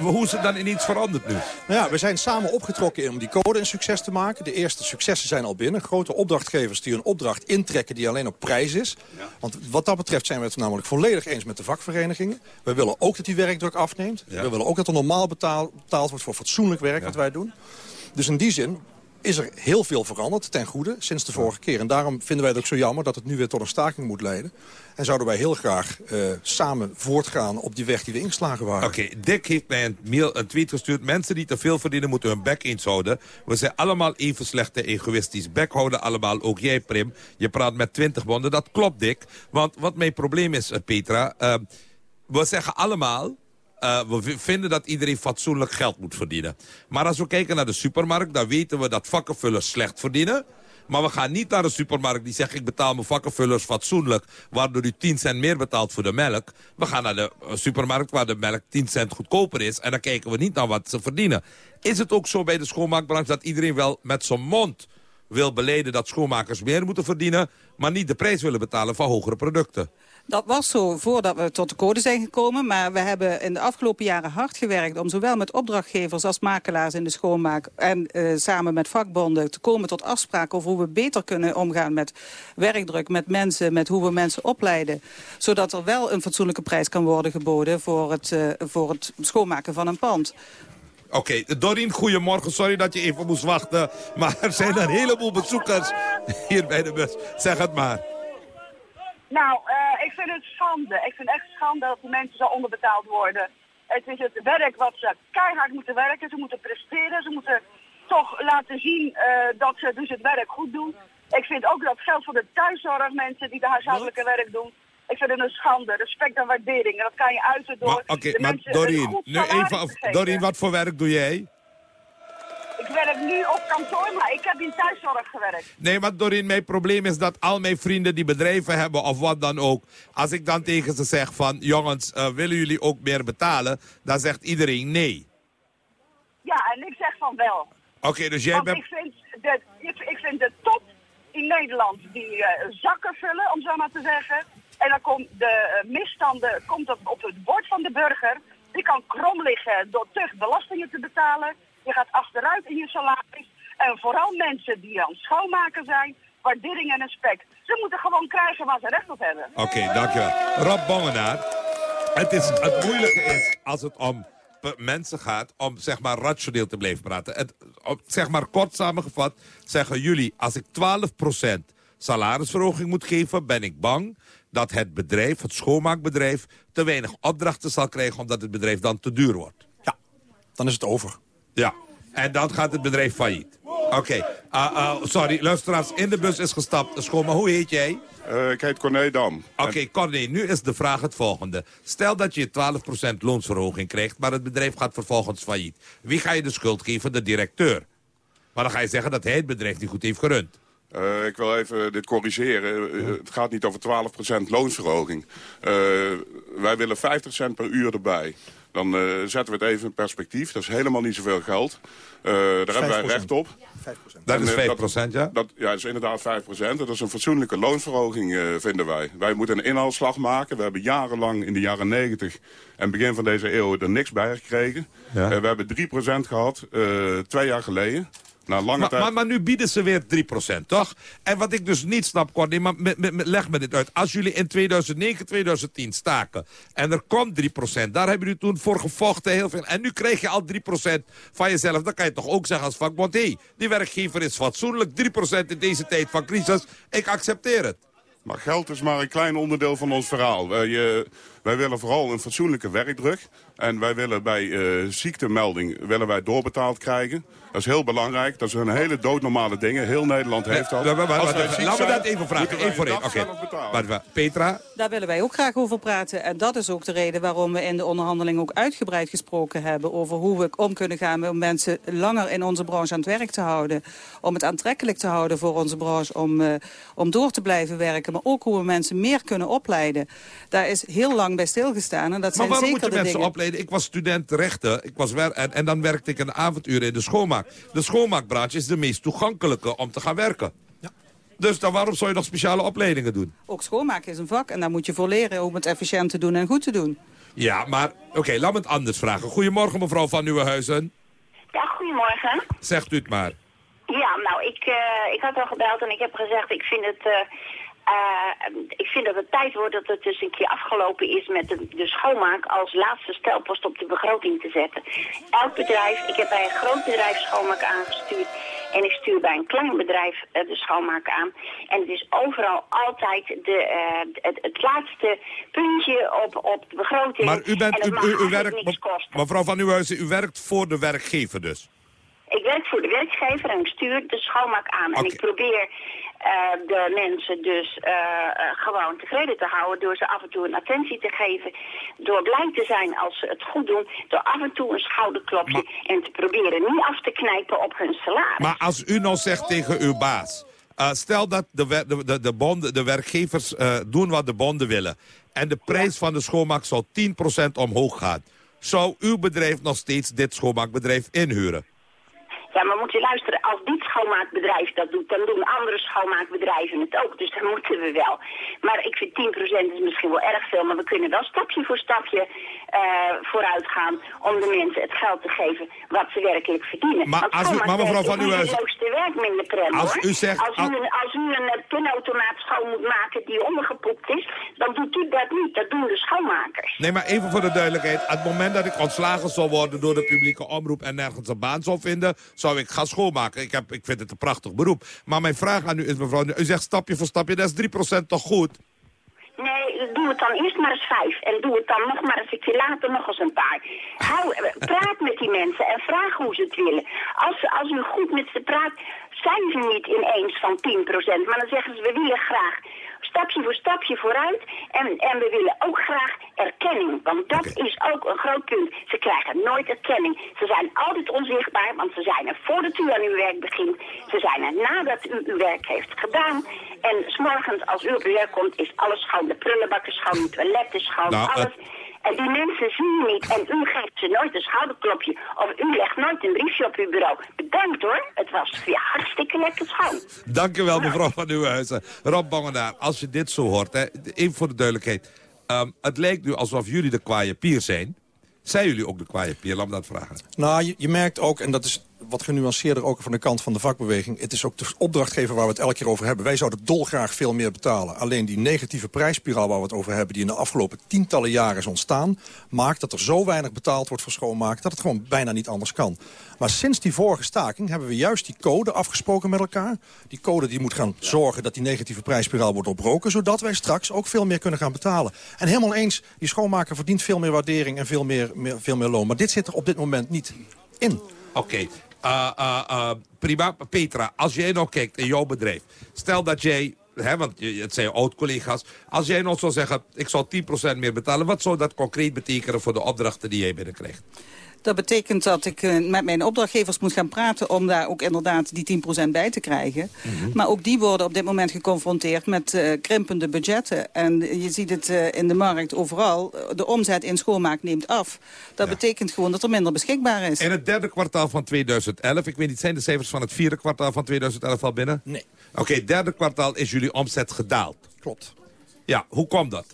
hoe is het dan ineens veranderd nu? Nou ja, we zijn samen opgetrokken om die code een succes te maken. De eerste successen zijn al binnen. Grote opdrachtgevers die een opdracht intrekken die alleen op prijs is. Want wat dat betreft zijn we het namelijk volledig eens met de vakverenigingen. We willen ook dat die werkdruk afneemt. We willen ook dat er normaal betaal- betaald wordt voor fatsoenlijk werk wat wij doen. Dus in die zin is er heel veel veranderd ten goede sinds de vorige keer. En daarom vinden wij het ook zo jammer dat het nu weer tot een staking moet leiden. En zouden wij heel graag eh, samen voortgaan op die weg die we ingeslagen waren. Oké, Dick heeft mij een, mail, een tweet gestuurd. Mensen die te veel verdienen moeten hun bek eens houden. We zijn allemaal even slecht en egoïstisch. Bek houden allemaal, ook jij Prim. Je praat met 20 bonden, dat klopt Dick. Want wat mijn probleem is, eh, Petra... eh, we zeggen allemaal... eh, we vinden dat iedereen fatsoenlijk geld moet verdienen. Maar als we kijken naar de supermarkt... dan weten we dat vakkenvullers slecht verdienen... Maar we gaan niet naar een supermarkt die zegt... ik betaal mijn vakkenvullers fatsoenlijk... waardoor u 10 cent meer betaalt voor de melk. We gaan naar de eh, supermarkt waar de melk 10 cent goedkoper is... en dan kijken we niet naar wat ze verdienen. Is het ook zo bij de schoonmaakbranche dat iedereen wel met zijn mond wil beleden... dat schoonmakers meer moeten verdienen... maar niet de prijs willen betalen van hogere producten? Dat was zo voordat we tot de code zijn gekomen. Maar we hebben in de afgelopen jaren hard gewerkt... om zowel met opdrachtgevers als makelaars in de schoonmaak... en eh, samen met vakbonden te komen tot afspraken... over hoe we beter kunnen omgaan met werkdruk, met mensen... met hoe we mensen opleiden. Zodat er wel een fatsoenlijke prijs kan worden geboden... voor het, eh, voor het schoonmaken van een pand. Oké, Dorien, goedemorgen. Sorry dat je even moest wachten. Maar er zijn een heleboel bezoekers hier bij de bus. Zeg het maar. Nou, eh, ik vind het schande. Ik vind echt schande dat de mensen zo onderbetaald worden. Het is het werk wat ze keihard moeten werken. Ze moeten presteren. Ze moeten toch laten zien eh, dat ze dus het werk goed doen. Ik vind ook dat geld voor de thuiszorg, mensen die de huishoudelijke werk doen. Ik vind het een schande. Respect en waardering. En dat kan je uiten door Maar, de maar mensen nu even, af- wat voor werk doe jij? Ik werk nu op kantoor, maar ik heb in thuiszorg gewerkt. Nee, maar Dorien, mijn probleem is dat al mijn vrienden die bedrijven hebben of wat dan ook... als ik dan tegen ze zeg van, jongens, eh, willen jullie ook meer betalen? Dan zegt iedereen nee. Ja, en ik zeg van wel. Oké, dus jij Want bent... ik, vind de, ik, ik vind de top in Nederland die eh, zakken vullen, om zo maar te zeggen. En dan komt de eh, misstanden komt op, op het bord van de burger. Die kan krom liggen door te belastingen te betalen. Je gaat achteruit in je salaris. En vooral mensen die aan het schoonmaken zijn, waardering en respect. Ze moeten gewoon krijgen waar ze recht op hebben. Oké, dankjewel. Rob Bongenaar, het, is, het moeilijke is als het om mensen gaat om zeg maar rationeel te blijven praten. Het, zeg maar kort samengevat zeggen jullie, als ik 12% salarisverhoging moet geven, ben ik bang dat het bedrijf, het schoonmaakbedrijf, te weinig opdrachten zal krijgen omdat het bedrijf dan te duur wordt. Dan is het over. Ja, en dan gaat het bedrijf failliet. Oké, Ah, ah, sorry, luisteraars, in de bus is gestapt. Schoon, maar hoe heet jij? Eh, ik heet Corné Dam. Oké, Corné, nu is de vraag het volgende. Stel dat je 12% loonsverhoging krijgt, maar het bedrijf gaat vervolgens failliet. Wie ga je de schuld geven? De directeur. Maar dan ga je zeggen dat hij het bedrijf niet goed heeft gerund. Eh, ik wil even dit corrigeren. Eh, het gaat niet over 12% loonsverhoging. Eh, wij willen 50 cent per uur erbij. Dan eh, zetten we het even in perspectief. Dat is helemaal niet zoveel geld. Eh, daar hebben wij 5%. recht op. 5%. Dat is eh, 5%, ja? Dat, ja, dat is inderdaad 5%. Dat is een fatsoenlijke loonsverhoging, eh, vinden wij. Wij moeten een inhaalslag maken. We hebben jarenlang in de jaren 90 en begin van deze eeuw er niks bij gekregen. Ja. Eh, we hebben 3% gehad eh, twee jaar geleden. Na lange Maar, tijd... maar, maar nu bieden ze weer 3%, toch? En wat ik dus niet snap, Corné, maar me- me- me- leg me dit uit. Als jullie in 2009, 2010 staken en er komt 3%, daar hebben jullie toen voor gevochten heel veel. En nu krijg je al 3% van jezelf. Dan kan je toch ook zeggen als vakbond, hé, hey, die werkgever is fatsoenlijk. 3% in deze tijd van crisis, ik accepteer het. Maar geld is maar een klein onderdeel van ons verhaal. Eh, wij willen vooral een fatsoenlijke werkdruk. En wij willen bij eh, ziektemelding willen wij doorbetaald krijgen. Dat is heel belangrijk. Dat zijn hele doodnormale dingen. Heel Nederland heeft dat. Laten we dat even vragen, één voor één. Oké, Petra? Daar willen wij ook graag over praten. En dat is ook de reden waarom we in de onderhandeling ook uitgebreid gesproken hebben... over hoe we om kunnen gaan om mensen langer in onze branche aan het werk te houden. Om het aantrekkelijk te houden voor onze branche om, eh, om door te blijven werken. Maar ook hoe we mensen meer kunnen opleiden. Daar is heel lang bij stilgestaan. En dat Maar zijn waarom zeker moeten mensen dingen. opleiden? Ik was student rechten ik was wer en, en dan werkte ik een avonduur in de schoonmaak. De schoonmaakbranche is de meest toegankelijke om te gaan werken. Dus dan waarom zou je nog speciale opleidingen doen? Ook schoonmaken is een vak en daar moet je voor leren om het efficiënt te doen en goed te doen. Ja, maar oké, laat me het anders vragen. Goedemorgen mevrouw van Nieuwenhuizen. Ja, goedemorgen. Zegt u het maar. Ja, nou, ik, eh, ik had al gebeld en ik heb gezegd, ik vind het... eh, eh, ik vind dat het tijd wordt dat het dus een keer afgelopen is met de, de schoonmaak als laatste stelpost op de begroting te zetten. Elk bedrijf, ik heb bij een groot bedrijf schoonmaak aangestuurd en ik stuur bij een klein bedrijf eh, de schoonmaak aan. En het is overal altijd de, eh, het, het laatste puntje op, op de begroting. Maar u, bent, u, u, werkt, mevrouw van Nieuwenhuizen, u werkt voor de werkgever dus. Ik werk voor de werkgever en ik stuur de schoonmaak aan. En ik probeer eh, de mensen dus eh, eh, gewoon tevreden te houden door ze af en toe een attentie te geven. Door blij te zijn als ze het goed doen. Door af en toe een schouderklopje en te proberen niet af te knijpen op hun salaris. Maar als u nou zegt tegen uw baas... stel dat de, de, de, de, bonden, de werkgevers doen wat de bonden willen... en de prijs van de schoonmaak zou 10% omhoog gaan... zou uw bedrijf nog steeds dit schoonmaakbedrijf inhuren? Ja, maar moet je luisteren, als dit schoonmaakbedrijf dat doet, dan doen andere schoonmaakbedrijven het ook. Dus dan moeten we wel. Maar ik vind 10% is misschien wel erg veel, maar we kunnen wel stapje voor stapje eh, vooruit gaan om de mensen het geld te geven wat ze werkelijk verdienen. Maar als u- maar mevrouw Van werk Als hoor. u zegt- als, u een, als u een eh, pinautomaat schoon moet maken die ondergepoept is, dan doet u dat niet. Dat doen de schoonmakers. Nee, maar even voor de duidelijkheid. Op het moment dat ik ontslagen zou worden door de publieke omroep... en nergens een baan zou vinden, zou ik gaan schoonmaken. Ik, heb, ik vind het een prachtig beroep. Maar mijn vraag aan u is, mevrouw... U zegt stapje voor stapje, dat is 3% toch goed? Nee, doe het dan eerst maar eens vijf. En doe het dan nog maar eens een later nog eens een paar. Hou, eh, praat met die mensen en vraag hoe ze het willen. Als, als u goed met ze praat, zijn ze niet ineens van 10%. Maar dan zeggen ze, we willen graag stapje voor stapje vooruit. En, en we willen ook graag erkenning. Want dat is ook een groot punt. Ze krijgen nooit erkenning. Ze zijn altijd onzichtbaar, want ze zijn er voordat u aan uw werk begint. Ze zijn er nadat u uw werk heeft gedaan. En s'morgens als u op uw werk komt, is alles schoon. De prullenbakken schoon, de toiletten schoon, Nou, alles. En die mensen zien u niet en u geeft ze nooit een schouderklopje. Of u legt nooit een briefje op uw bureau. Bedankt hoor, het was weer hartstikke lekker schoon. Dank u wel, mevrouw van Nieuwenhuizen. Rob Bangenaar, als je dit zo hoort, hè, even voor de duidelijkheid. Ehm, het lijkt nu alsof jullie de kwaaie pier zijn. Zijn jullie ook de kwaaie pier? Laat me dat vragen. Nou, je, je merkt ook, en dat is wat genuanceerder ook van de kant van de vakbeweging. Het is ook de opdrachtgever waar we het elke keer over hebben. Wij zouden dolgraag veel meer betalen. Alleen die negatieve prijsspiraal waar we het over hebben... die in de afgelopen tientallen jaren is ontstaan... maakt dat er zo weinig betaald wordt voor schoonmaken... dat het gewoon bijna niet anders kan. Maar sinds die vorige staking hebben we juist die code afgesproken met elkaar. Die code die moet gaan zorgen dat die negatieve prijsspiraal wordt doorbroken... zodat wij straks ook veel meer kunnen gaan betalen. En helemaal eens, die schoonmaker verdient veel meer waardering... en veel meer veel meer loon. Maar dit zit er op dit moment niet in. Oké, uh, prima. Petra, als jij nou kijkt in jouw bedrijf. Stel dat jij, hè, want het zijn oud-collega's. Als jij nou zou zeggen, ik zal 10% meer betalen. Wat zou dat concreet betekenen voor de opdrachten die jij binnenkrijgt? Dat betekent dat ik eh, met mijn opdrachtgevers moet gaan praten... om daar ook inderdaad die 10% bij te krijgen. Maar ook die worden op dit moment geconfronteerd met eh, krimpende budgetten. En je ziet het eh, in de markt overal. De omzet in schoonmaak neemt af. Dat betekent gewoon dat er minder beschikbaar is. In het derde kwartaal van 2011, ik weet niet, zijn de cijfers van het vierde kwartaal van 2011 al binnen? Nee. Oké, derde kwartaal is jullie omzet gedaald. Klopt. Ja, hoe kwam dat?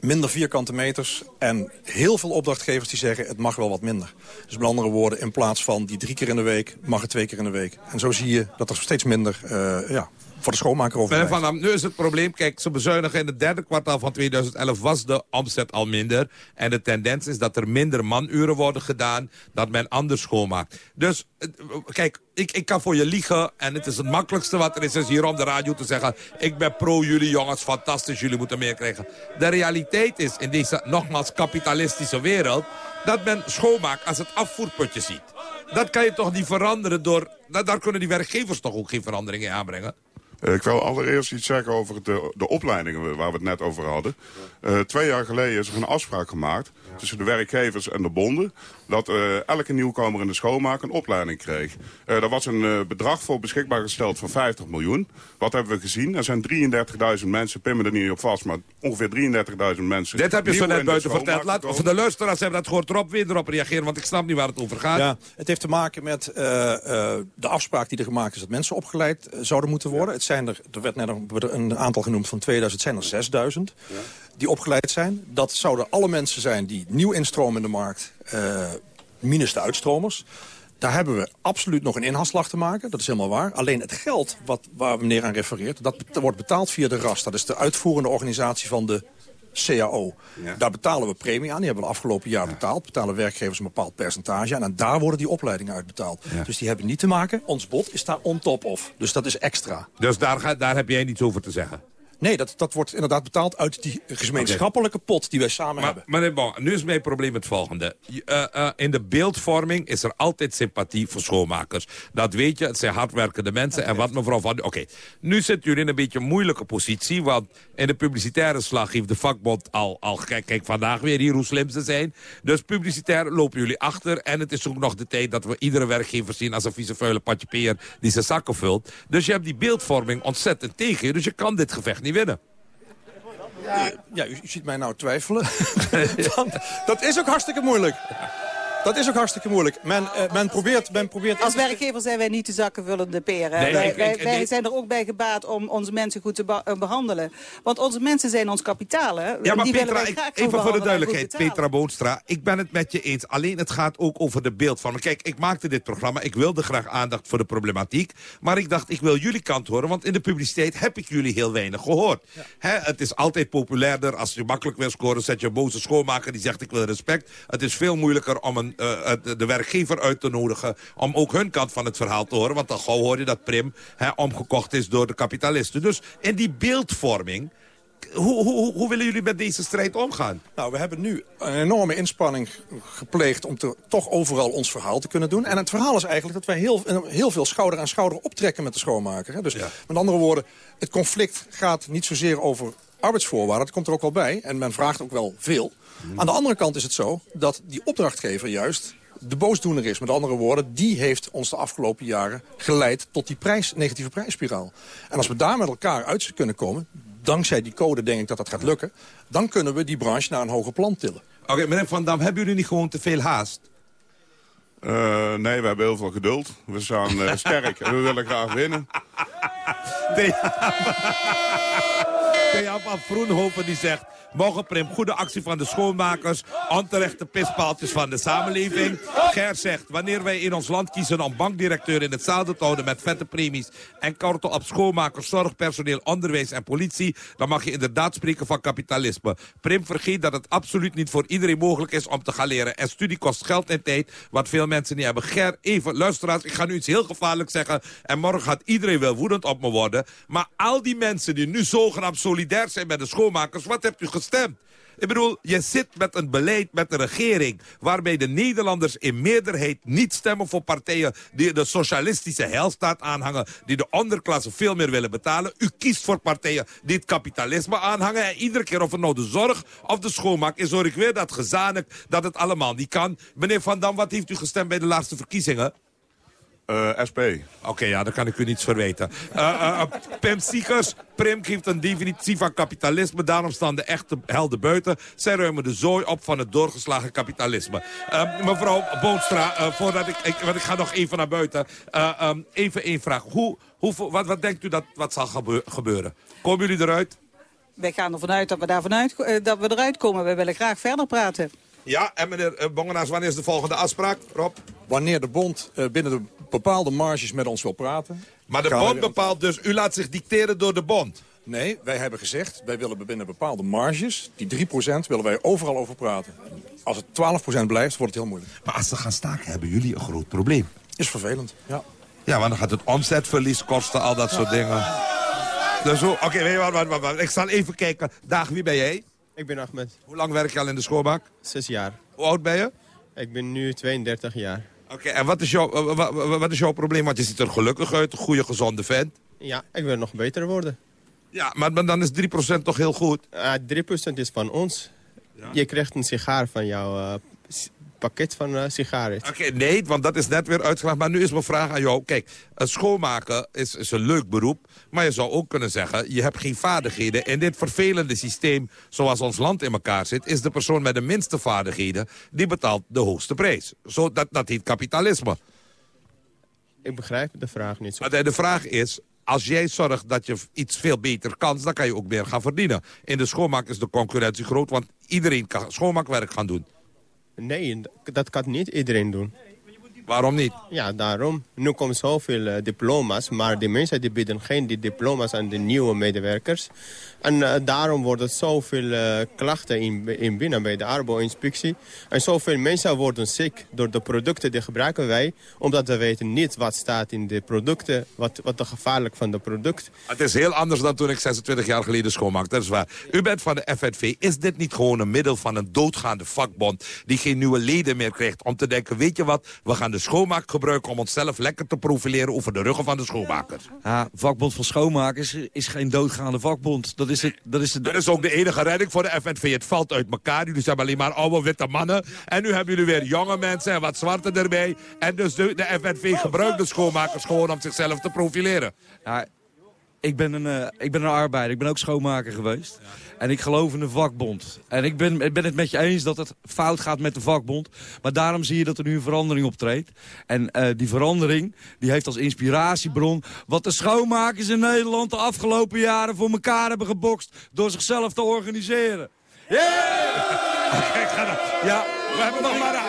Minder vierkante meters en heel veel opdrachtgevers die zeggen... het mag wel wat minder. Dus met andere woorden, in plaats van die drie keer in de week... mag het twee keer in de week. En zo zie je dat er steeds minder eh, ja, voor de schoonmaker over Van nu is het probleem, kijk, ze bezuinigen in het derde kwartaal van 2011 was de omzet al minder. En de tendens is dat er minder manuren worden gedaan, dat men anders schoonmaakt. Dus, kijk, ik, ik kan voor je liegen en het is het makkelijkste wat er is, is hier om de radio te zeggen, ik ben pro jullie jongens, fantastisch, jullie moeten meer krijgen. De realiteit is in deze nogmaals kapitalistische wereld, dat men schoonmaakt als het afvoerputje ziet. Dat kan je toch niet veranderen door, da- daar kunnen die werkgevers toch ook geen veranderingen in aanbrengen? Eh, Ik wil allereerst iets zeggen over de, de opleidingen waar we het net over hadden. Eh, twee jaar geleden is er een afspraak gemaakt tussen de werkgevers en de bonden... dat eh, elke nieuwkomer in de schoonmaak een opleiding kreeg. Eh er was een eh, bedrag voor beschikbaar gesteld van 50 miljoen. Wat hebben we gezien? Er zijn 33.000 mensen, pin me er niet op vast... maar ongeveer 33.000 mensen... Dit heb je zo net buiten verteld. Laat, voor de luisteraars hebben dat gehoord. Erop weer erop reageren, want ik snap niet waar het over gaat. Ja, het heeft te maken met eh, eh, de afspraak die er gemaakt is... dat mensen opgeleid zouden moeten worden. Het zijn er, er werd net een, aantal genoemd van 2000, het zijn er 6000 die opgeleid zijn. Dat zouden alle mensen zijn die nieuw instromen in de markt, eh, minus de uitstromers. Daar hebben we absoluut nog een inhaalslag te maken. Dat is helemaal waar. Alleen het geld wat, waar meneer aan refereert... dat wordt betaald via de RAS. Dat is de uitvoerende organisatie van de CAO. Daar betalen we premie aan. Die hebben we afgelopen jaar betaald. Betalen werkgevers een bepaald percentage aan. En daar worden die opleidingen uitbetaald. Dus die hebben niet te maken. Ons bod is daar on top of. Dus dat is extra. Dus daar, ga- daar heb jij niets over te zeggen. Nee, dat, dat wordt inderdaad betaald uit die gemeenschappelijke pot die wij samen hebben. Maar meneer Bon, nu is mijn probleem het volgende. Eh, eh, in de beeldvorming is er altijd sympathie voor schoonmakers. Dat weet je, het zijn hardwerkende mensen. En wat mevrouw Van... Oké, nu zitten jullie in een beetje een moeilijke positie. Want in de publicitaire slag heeft de vakbond al... al kijk, kijk, vandaag weer hier hoe slim ze zijn. Dus publicitair lopen jullie achter. En het is ook nog de tijd dat we iedere werkgever zien... als een vieze vuile patje peer die zijn zakken vult. Dus je hebt die beeldvorming ontzettend tegen je. Dus je kan dit gevecht niet winnen. Ja, u, u ziet mij nou twijfelen. Want dat is ook hartstikke moeilijk. Dat is ook hartstikke moeilijk. Men, eh, men probeert... Men probeert Als werkgever zijn wij niet de zakkenvullende peren. Nee, wij ik- wij, ik- wij nee. zijn er ook bij gebaat om onze mensen goed te eh, behandelen. Want onze mensen zijn ons kapitaal. Hè? Ja, maar die willen Petra, ik- even voor de duidelijkheid. Petra Boonstra. Ik ben het met je eens. Alleen het gaat ook over de beeldvorming. Kijk, ik maakte dit programma. Ik wilde graag aandacht voor de problematiek. Maar ik dacht, ik wil jullie kant horen. Want in de publiciteit heb ik jullie heel weinig gehoord. Hè, het is altijd populairder. Als je makkelijk wil scoren, zet je een boze schoonmaker. Die zegt, ik wil respect. Het is veel moeilijker om een, eh, de- werkgever uit te nodigen. Om ook hun kant van het verhaal te horen. Want dan gauw hoor je dat Prim hè, omgekocht is door de kapitalisten. Dus in die beeldvorming... Hoe, hoe, hoe, hoe willen jullie met deze strijd omgaan? Nou, we hebben nu een enorme inspanning gepleegd om te, toch overal ons verhaal te kunnen doen. En het verhaal is eigenlijk dat wij heel, heel veel schouder aan schouder optrekken met de schoonmaker. Hè. Dus met andere woorden, het conflict gaat niet zozeer over arbeidsvoorwaarden. Dat komt er ook wel bij. En men vraagt ook wel veel. Aan de andere kant is het zo dat die opdrachtgever juist de boosdoener is. Met andere woorden, die heeft ons de afgelopen jaren geleid tot die prijs, negatieve prijsspiraal. En als we daar met elkaar uit kunnen komen, dankzij die code denk ik dat dat gaat lukken, dan kunnen we die branche naar een hoger plan tillen. Oké, meneer Van Dam, hebben jullie niet gewoon te veel haast? Eh, nee, we hebben heel veel geduld. We staan eh, sterk en we willen graag winnen. Nee. P.A. van Vroenhoven die zegt... Morgen Prim, goede actie van de schoonmakers. Onterechte pispaaltjes van de samenleving. Ger zegt, wanneer wij in ons land kiezen om bankdirecteur in het zadel te houden met vette premies en korten op schoonmakers, zorgpersoneel, onderwijs en politie, dan mag je inderdaad spreken van kapitalisme. Prim vergeet dat het absoluut niet voor iedereen mogelijk is om te gaan leren. En studie kost geld en tijd, wat veel mensen niet hebben. Ger, even, luisteraars, ik ga nu iets heel gevaarlijks zeggen. En morgen gaat iedereen wel woedend op me worden. Maar al die mensen die nu zogenaamd solidair zijn met de schoonmakers, wat hebt u gestemd? Ik bedoel, je zit met een beleid, met een regering... waarbij de Nederlanders in meerderheid niet stemmen voor partijen... die de socialistische heilstaat aanhangen... die de onderklasse veel meer willen betalen. U kiest voor partijen die het kapitalisme aanhangen... en iedere keer of het nou de zorg of de schoonmaak is... hoor ik weer dat gezanik dat het allemaal niet kan. Meneer Van Dam, wat heeft u gestemd bij de laatste verkiezingen? Uh, SP. Oké, ja, dan kan ik u niets verweten. Uh, uh, Pim Siekers, Prim geeft een definitie van kapitalisme. Daarom staan de echte helden buiten. Zij ruimen de zooi op van het doorgeslagen kapitalisme. mevrouw Boonstra, voordat ik, ik... Want ik ga nog even naar buiten. Um, even één vraag. Hoe, hoe, wat, wat denkt u dat wat zal gebeuren? Komen jullie eruit? Wij gaan ervan uit dat we, daar vanuit, dat we eruit komen. We willen graag verder praten. Ja, en meneer uh, Bongenaars, wanneer is de volgende afspraak, Rob? Wanneer de bond uh, binnen de bepaalde marges met ons wil praten. Maar de bond bepaalt dus, u laat zich dicteren door de bond? Nee, wij hebben gezegd, wij willen binnen bepaalde marges, die 3% willen wij overal over praten. Als het 12% blijft, wordt het heel moeilijk. Maar als ze gaan staken, hebben jullie een groot probleem. Is vervelend, ja. Ja, want dan gaat het omzetverlies kosten, al dat soort dingen. Dus oké, okay, wacht, wacht, wacht, ik zal even kijken. Dag, wie ben jij? Ik ben Ahmed. Hoe lang werk je al in de schoonmaak? Zes jaar. Hoe oud ben je? Ik ben nu 32 jaar. Oké, en wat is, jouw, wat, wat is jouw probleem? Want je ziet er gelukkig uit, een goede, gezonde vent. Ja, ik wil nog beter worden. Ja, maar, maar dan is 3% toch heel goed? Uh, 3% is van ons. Ja? Je krijgt een sigaar van jouw uh, pakket van uh, sigaren. Oké, nee, want dat is net weer uitgelegd. Maar nu is mijn vraag aan jou. Kijk, schoonmaken is, is een leuk beroep. Maar je zou ook kunnen zeggen, je hebt geen vaardigheden. In dit vervelende systeem, zoals ons land in elkaar zit... is de persoon met de minste vaardigheden, die betaalt de hoogste prijs. Zo, dat, dat heet kapitalisme. Ik begrijp de vraag niet zo. De vraag is, als jij zorgt dat je iets veel beter kan... dan kan je ook meer gaan verdienen. In de schoonmaak is de concurrentie groot, want iedereen kan schoonmaakwerk gaan doen. Nee, dat kan niet iedereen doen. Waarom niet? Ja, daarom. Nu komen zoveel uh, diploma's, maar die mensen die bieden geen die diploma's aan de nieuwe medewerkers. En uh, daarom worden zoveel uh, klachten in, in binnen bij de arbeidsinspectie. En zoveel mensen worden ziek door de producten die gebruiken wij. Omdat we weten niet wat staat in de producten, wat, wat de gevaarlijk van de product. Het is heel anders dan toen ik 26 jaar geleden schoonmaakte, dat is waar. U bent van de FNV. Is dit niet gewoon een middel van een doodgaande vakbond... die geen nieuwe leden meer krijgt om te denken, weet je wat, we gaan de schoonmaak gebruiken om onszelf lekker te profileren over de ruggen van de schoonmakers. Ja, vakbond van schoonmakers is geen doodgaande vakbond. Dat is, het, dat, is dat is ook de enige redding voor de FNV. Het valt uit elkaar. Jullie zijn alleen maar oude witte mannen. En nu hebben jullie weer jonge mensen en wat zwarte erbij. En dus de, de FNV gebruikt de schoonmakers gewoon om zichzelf te profileren. Ja, ik ben een, uh, ik ben een arbeider. Ik ben ook schoonmaker geweest. En ik geloof in de vakbond. En ik ben, ik ben het met je eens dat het fout gaat met de vakbond. Maar daarom zie je dat er nu een verandering optreedt. En uh, die verandering die heeft als inspiratiebron... wat de schoonmakers in Nederland de afgelopen jaren voor elkaar hebben gebokst... door zichzelf te organiseren. Yeah! ja, we hebben, nog maar,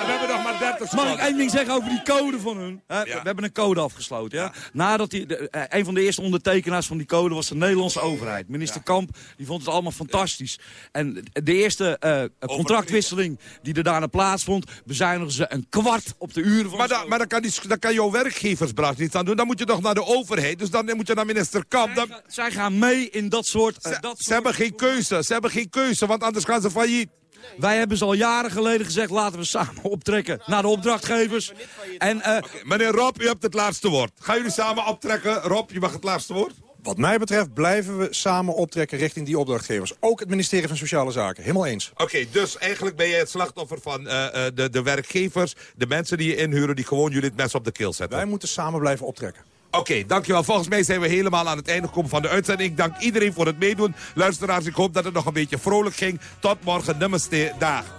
30 seconden. Mag ik één ding zeggen over die code van hun? We hebben een code afgesloten. Ja? Nadat die, de, een van de eerste ondertekenaars van die code was de Nederlandse overheid. Minister Kamp die vond het allemaal fantastisch. En de eerste uh, contractwisseling die er daarna plaatsvond... bezuinigen ze een kwart op de uren van Maar, da, maar dan, kan die, dan kan jouw werkgeversbraak niet aan doen. Dan moet je toch naar de overheid. Dus dan moet je naar minister Kamp. Zij, dan... zij gaan mee in dat soort... Uh, ze, dat soort... ze hebben geen keuze. Ze hebben geen keuze, want anders gaan ze failliet. Wij hebben ze al jaren geleden gezegd, laten we samen optrekken naar de opdrachtgevers. En, uh... okay, meneer Rob, u hebt het laatste woord. Gaan jullie samen optrekken? Rob, je mag het laatste woord. Wat mij betreft blijven we samen optrekken richting die opdrachtgevers. Ook het ministerie van Sociale Zaken. Helemaal eens. Oké, okay, dus eigenlijk ben je het slachtoffer van uh, uh, de, de werkgevers... de mensen die je inhuren die gewoon jullie het mes op de keel zetten. Wij moeten samen blijven optrekken. Oké, okay, dankjewel. Volgens mij zijn we helemaal aan het einde gekomen van de uitzending. Ik dank iedereen voor het meedoen. Luisteraars, ik hoop dat het nog een beetje vrolijk ging. Tot morgen. Namaste. Dag.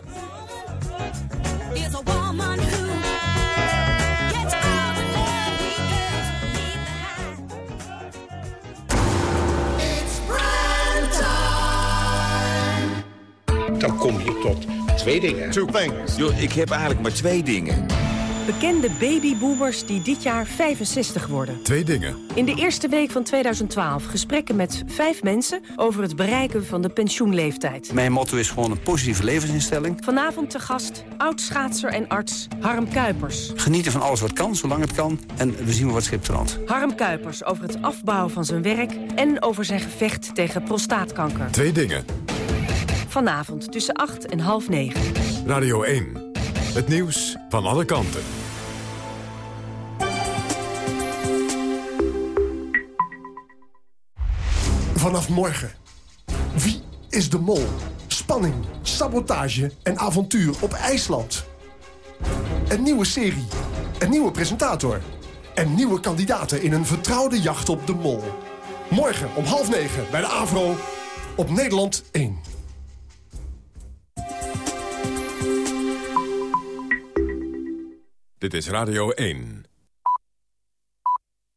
dan kom je tot twee dingen. Two things. Yo, ik heb eigenlijk maar twee dingen. Bekende babyboomers die dit jaar 65 worden. Twee dingen. In de eerste week van 2012 gesprekken met vijf mensen... over het bereiken van de pensioenleeftijd. Mijn motto is gewoon een positieve levensinstelling. Vanavond te gast oud-schaatser en arts Harm Kuipers. Genieten van alles wat kan, zolang het kan. En we zien wel wat schip strandt. Harm Kuipers over het afbouwen van zijn werk... en over zijn gevecht tegen prostaatkanker. Twee dingen. Vanavond tussen 8 en half 9. Radio 1. Het nieuws van alle kanten. Vanaf morgen. Wie is de mol? Spanning, sabotage en avontuur op IJsland. Een nieuwe serie. Een nieuwe presentator. En nieuwe kandidaten in een vertrouwde jacht op de mol. Morgen om half negen bij de AVRO op Nederland 1. Dit is Radio 1.